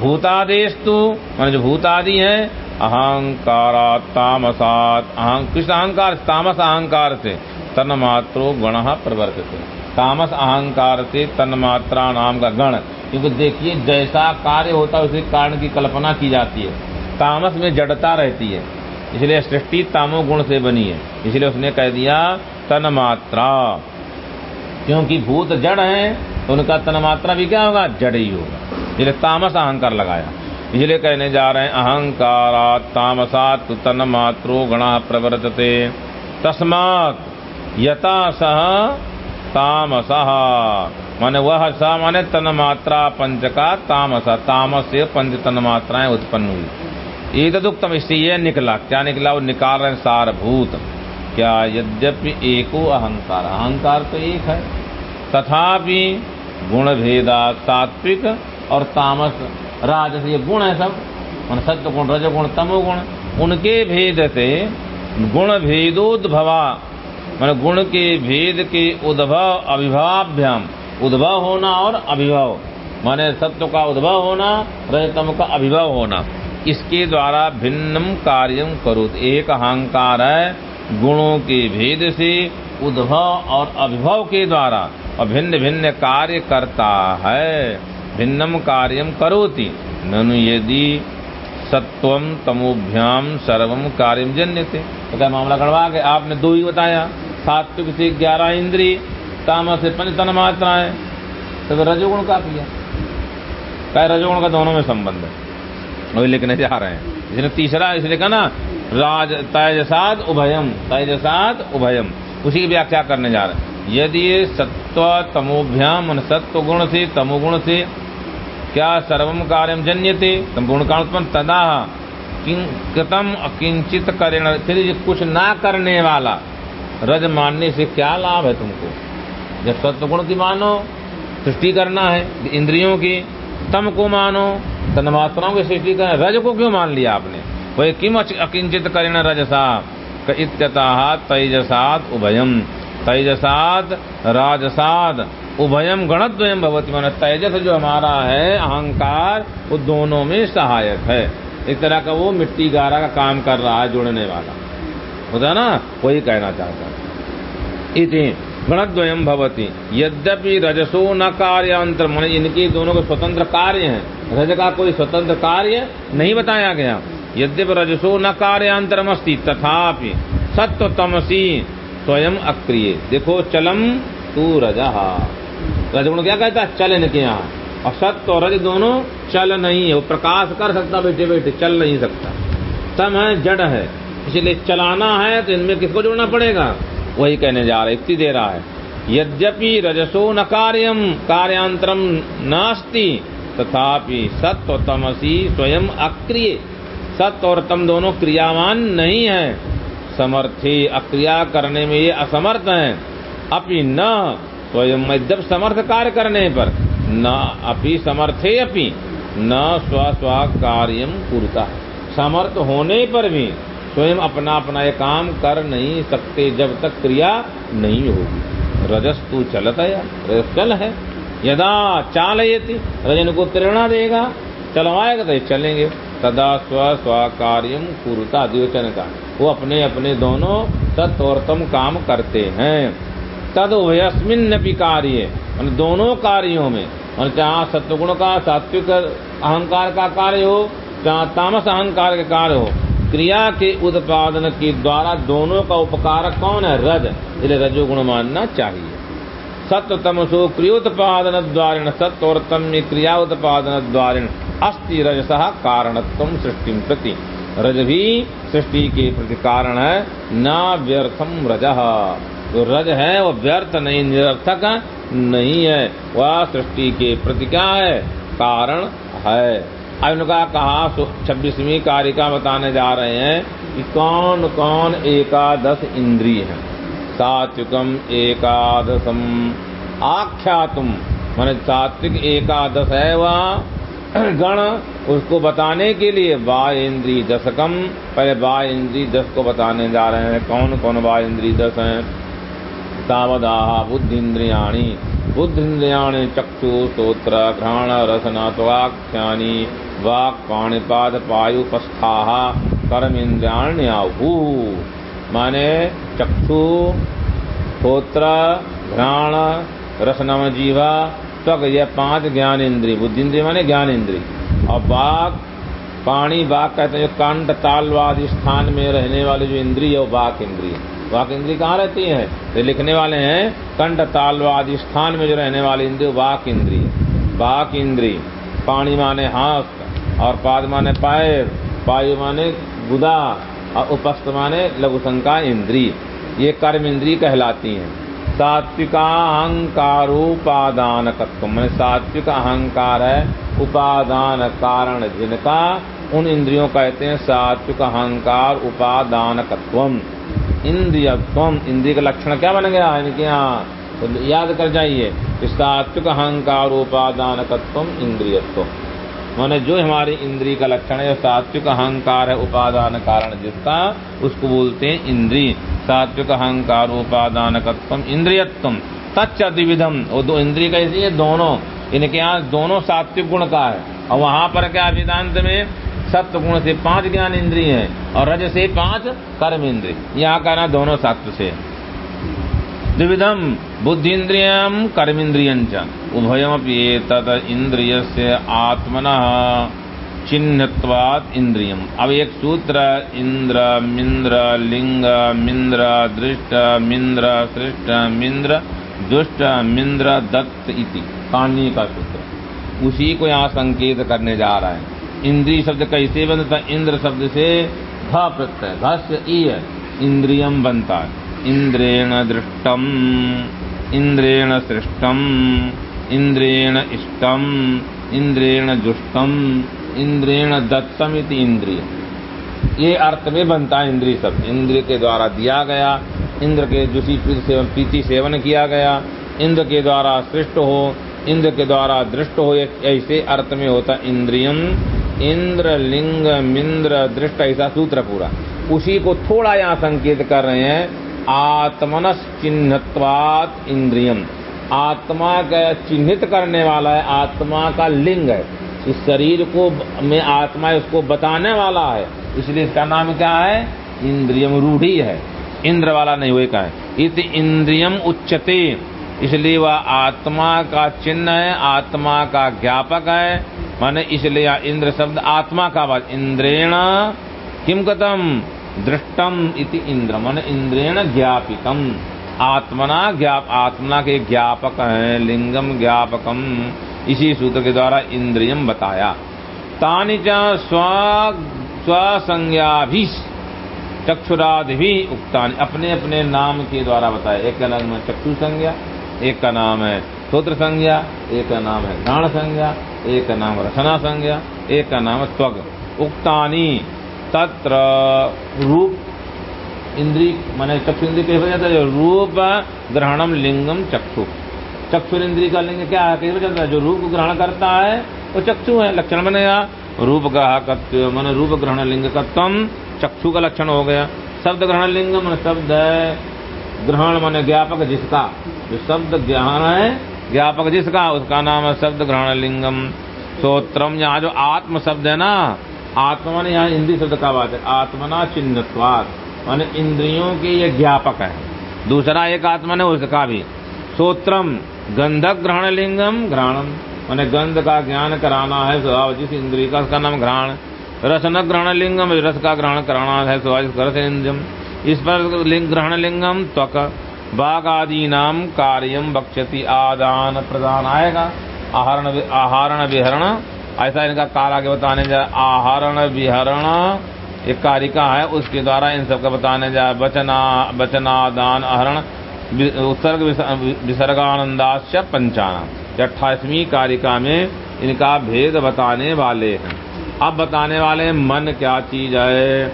भूतादेश तो मान जो भूतादि है, अहंकारात तामसात, अहं किस अहंकार, तामस अहंकार से, तन्मात्रो गण प्रवर्तते। तामस अहंकार से तन्मात्रा नाम का गण। क्योंकि देखिए, जैसा कार्य होता है, उसी कारण की कल्पना की जाती है। तामस में जड़ता रहती है। इसलिए सृष्टि तामो गुण से बनी है। इसलिए उसने कह दिया तन मात्रा क्योंकि भूत जड़ है तो उनका तन्मात्रा भी क्या होगा? जड़ ही होगा। इसलिए तामस अहंकार लगाया। इसलिए कहने जा रहे हैं अहंकारा तामसात तन मात्रो गणा प्रवर्तते। तस्मात यथा सह तामस। माने वह स, माने तन मात्रा पंच का तामस। तामस से पंच तन मात्राएँ उत्पन्न हुई। ये तदुक्तम इससे यह निकला। क्या निकला? वो निकाल रहे सारभूत। क्या यद्यपि एको अहंकार। अहंकार तो एक है। तथापि गुण भेदा सात्विक और तामस। राजस, ये गुण है सब। मान सत्य गुण रजगुण, तमोगुण। उनके भेद से गुण भेदोद्भवा मान गुण के भेद के उद्भव अभिभाव्याम। उद्भव होना और अभिभव। माने सत्व का उद्भव होना, रजतम का अभिभव होना। इसके द्वारा भिन्नम कार्यम करो एक अहंकार है, गुणों के भेद से, उद्भव और अभिभव के द्वारा। और भिन्न भिन्न कार्य करता है भिन्नम कार्यम करोति। ननु यदि सत्वम तमोभ्याम सर्वम कार्यम जन्य थे तो क्या मामला गड़वा के आपने दो ही बताया? सात्विक से ग्यारह इंद्री तामस से पंच तन मात्राएँ। तो रजोगुण का किया क्या रजोगुण का दोनों में संबंध है? वही लिखने जा रहे हैं। इसने तीसरा, इसलिए कहा ना, राज तेजसाद उभयम तेजसाद उभयम उसी की व्याख्या करने जा रहे हैं। यदि सत्व तमोभ्याम सत्व गुण से तमोगुण से, क्या सर्वम कार्यम जन्य थे तम गुण का उत्पन्न तदा। कृतम अकिंचित करेण। फिर कुछ ना करने वाला, रज मानने से क्या लाभ है तुमको? जब सत्व गुण की मानो, सृष्टि करना है, इंद्रियों की, तम को मानो तन्मात्राओं की सृष्टि करना रज को क्यों मान लिया आपने? वही किम अकिंचित करेण रजसा? इत्यतः तेजसात उभयम तेजसात राजसाद उभयम गणद्वयम भगवती मान तेजस जो हमारा है, अहंकार, वो दोनों में सहायक है। इस तरह का वो मिट्टी गारा का काम कर रहा है, जुड़ने वाला। होता ना? वही कहना चाहता है। इति गणद्वयम भवती। यद्यपि रजसो न कार्यांतर मन इनके दोनों के स्वतंत्र कार्य हैं। रज का कोई स्वतंत्र कार्य नहीं बताया गया। यद्यपि रजसो न कार्यांतरम अस्ती तथापि सत्व तमसी स्वयं अक्रिय। देखो, चलम तू रजा। रजगुण क्या कहता है? चल इनके यहाँ। और सत्य और रज दोनों चल नहीं है। वो प्रकाश कर सकता बेटे बैठे चल नहीं सकता। तम है, जड़ है। इसलिए चलाना है तो इनमें किसको जोड़ना पड़ेगा? वही कहने जा रहा है युक्ति दे रहा है। यद्यपि रजसो न कार्यम कार्यांतरम नास्ति, तथापि सत्व तमसी स्वयं अक्रिय। सत्य और तम दोनों क्रियावान नहीं है। समर्थी अक्रिया करने में ये असमर्थ है। अपि न स्वयं जब समर्थ कार्य करने पर, न अपि समर्थे अपि, न स्व स्व कार्यम कुरता। समर्थ होने पर भी स्वयं अपना अपना काम कर नहीं सकते, जब तक क्रिया नहीं होगी। रजस तू चलता है रजस चल है। यदा चालयति, रजन को प्रेरणा देगा चलवाएगा तो चलेंगे। तदा स्व स्व कार्यम कुरुता द्योचन का वो अपने अपने दोनों सत्य और तम काम करते हैं। तद उभयस्मिन कार्य। दोनों कार्यों में और जहाँ सत्वगुण का सात्विक अहंकार का कार्य हो जहाँ तामस अहंकार का कार्य हो क्रिया के उत्पादन के द्वारा दोनों का उपकारक कौन है? रज। इसलिए रजोगुण मानना चाहिए। सत्व तमसो क्रियोत्पादन द्वारा सत्व और तम क्रिया उत्पादन द्वारा अस्ति रजस कारणत्व सृष्टि प्रति। रज भी सृष्टि के प्रति कारण है, न व्यर्थम रज। जो रज है, वो व्यर्थ नहीं, निरर्थक नहीं है। वह सृष्टि के प्रति क्या है? कारण है। अब उनका कहा छब्बीसवीं कारिका बताने जा रहे हैं कि कौन कौन एकादश इंद्रिय है? सात्विकम एकादशम। आख्यातुम। मान सात्विक एकादश है वह। *clears throat* गण, उसको बताने के लिए बा इंद्री दशकम। पहले बा इंद्री दस को बताने जा रहे हैं। कौन कौन बा इंद्री दस हैं? तावदाह बुद्धि इंद्रियाणी बुद्धि इंद्रियाणी चक्षु स्त्रोत्र घ्राण, रसना, त्वाख्यानी, वाक, पाणिपाद, पायुपस्था इंद्रियाण्याहू माने चक्षु स्त्रोत्र घ्राण रसनम जीवा, त्वक यह पाँच ज्ञान इंद्री बुद्धि इंद्री माने ज्ञान इंद्री और बाघ पानी बाघ कहते हैं, जो कंठ तालवाद स्थान में रहने वाले जो इंद्री है, वो बाघ इंद्री बाघ इंद्री कहाँ रहती है? तो लिखने वाले हैं, कंठ तालवाद स्थान में जो रहने वाली इंद्री वाक इंद्री वाक इंद्री पानी माने हाथ और पाद माने पैर, पायु माने गुदा और उपस्थ माने लघु संका इंद्री ये कर्म इंद्री कहलाती हैं। सात्विका अहंकार उपादान तत्व मैंने सात्विक अहंकार है, उपादान कारण जिनका, उन इंद्रियों कहते हैं सात्विक अहंकार उपादान तत्व इंद्रियत्व इंद्रिय का लक्षण क्या बन गया इनके यहाँ तो याद कर जाइए। सात्विक अहंकार, उपादान तत्व इंद्रियत्व मैंने जो हमारी इंद्री का लक्षण है सात्विक अहंकार है, उपादान कारण जिसका, उसको बोलते हैं इंद्री सात्विक अहंकार, उपादान इंद्रियत्व तच्च द्विविधम। वो दो इंद्रिय कैसी है? दोनों। इनके यहाँ दोनों सात्विक गुण का है। और वहाँ पर क्या वेदांत में? सत्व गुण से पाँच ज्ञान इंद्रिय है और रज से पाँच कर्म इंद्रिय यहाँ कहना दोनों सत्व से। द्विविधम बुद्धिन्द्रियम कर्मेन्द्रियंच उभयमपि तद इंद्रिय से आत्मन चिन्हत्वात इंद्रियम अब एक सूत्र इंद्र मिंद्र लिंग मिंद्र दृष्ट मिंद्र सृष्ट मिंद्र दुष्ट मिंद्र दत्त इति। कहानी का सूत्र। उसी को यहाँ संकेत करने जा रहा है। इंद्रिय शब्द कैसे बनता इंद्र शब्द से ध प्रत्यय घस्य इंद्रियम बनता इंद्रेण दृष्टम इंद्रेण सृष्टम इंद्रेण इष्टम इंद्रेण जुष्टम इंद्रेण दत्तम इति इंद्रिय। ये अर्थ में बनता है इंद्रिय शब्द। इंद्रिय के द्वारा दिया गया, इंद्र के दूसरी सेवन प्रीति सेवन किया गया, इंद्र के द्वारा सृष्ट हो, इंद्र के द्वारा दृष्ट हो ऐसे अर्थ में होता इंद्रियम इंद्र लिंग मिंद्र, दृष्ट, ऐसा सूत्र पूरा। उसी को थोड़ा यहाँ संकेत कर रहे हैं आत्मनस चिन्हत्वात इंद्रियम। आत्मा का चिन्हित करने वाला है, आत्मा का लिंग है। इस शरीर को में आत्मा उसको बताने वाला है। इसलिए इसका नाम क्या है? इंद्रियम रूढ़ी है। इंद्र वाला नहीं हुए का है। इत इंद्रियम उच्चते इसलिए वह आत्मा का चिन्ह है, आत्मा का ज्ञापक है। माने इसलिए इंद्र शब्द आत्मा का बात इंद्रेण किम कथम दृष्टम इति इंद्र, मन इंद्रेण ज्ञापितम। आत्मना ज्ञाप आत्मा के ज्ञापक है, लिंगम ज्ञापकम। इसी सूत्र के द्वारा इंद्रियम बताया। तानि स्व स्वसंज्ञा भी चक्षुराद भी उक्तान अपने अपने नाम के द्वारा बताया एक नाम है चक्षु संज्ञा एक का नाम है सूत्र संज्ञा, एक का नाम है घ्राण संज्ञा, एक का नाम रचना संज्ञा, एक का नाम है त्वग। उक्तानी तत्र रूप इंद्री, माने चक्षु इंद्री कैसे जाता है? रूप ग्रहणम लिंगम चक्षु। चक्षु इंद्री का लिंग क्या है? कैसे जाता है? जो रूप ग्रहण करता है, वो चक्षु है, लक्षण बनेगा। रूप ग्राहकत्व, मन रूप ग्रहण लिंग तत्व चक्षु का लक्षण हो गया। शब्द ग्रहण लिंग मन शब्द है ग्रहण, मन ज्ञापक जिसका। जो शब्द ज्ञान है, ज्ञापक जिसका, उसका नाम है शब्द ग्रहण लिंगम। सोत्रम, यहाँ जो आत्म शब्द है ना, आत्मा ने यहाँ हिंदी शब्द का बात है। आत्मना चिन्हत्वाद माने इंद्रियों के ये ज्ञापक है। दूसरा एक आत्मा ने उसका भी। सोत्रम गंधक ग्रहण लिंगम घ्राणम माने गंध का ज्ञान कराना है, स्वभाव जिस इंद्रिय का, उसका नाम घ्राण रसन ग्रहण लिंगम, रस का ग्रहण कराना है, स्वभाव रस इंद्रियम। इस पर लिंग ग्रहण लिंगम, त्वक। बाघ आदि नाम कार्यम बक्षति आदान प्रदान। आएगा। आहरण आहरण विहरण। ऐसा इनका काल आगे बताने जाए आहरण विहरण। एक कारिका है? उसके द्वारा इन सबका बताने जाए बचना बचना दान आहरण उत्सर्ग विसर्गानंदाश्य पंचाना अट्ठाईसवीं कारिका में इनका भेद बताने वाले हैं। अब बताने वाले मन क्या चीज़ है?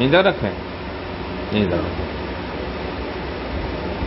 इधर रखें। इधर रखें।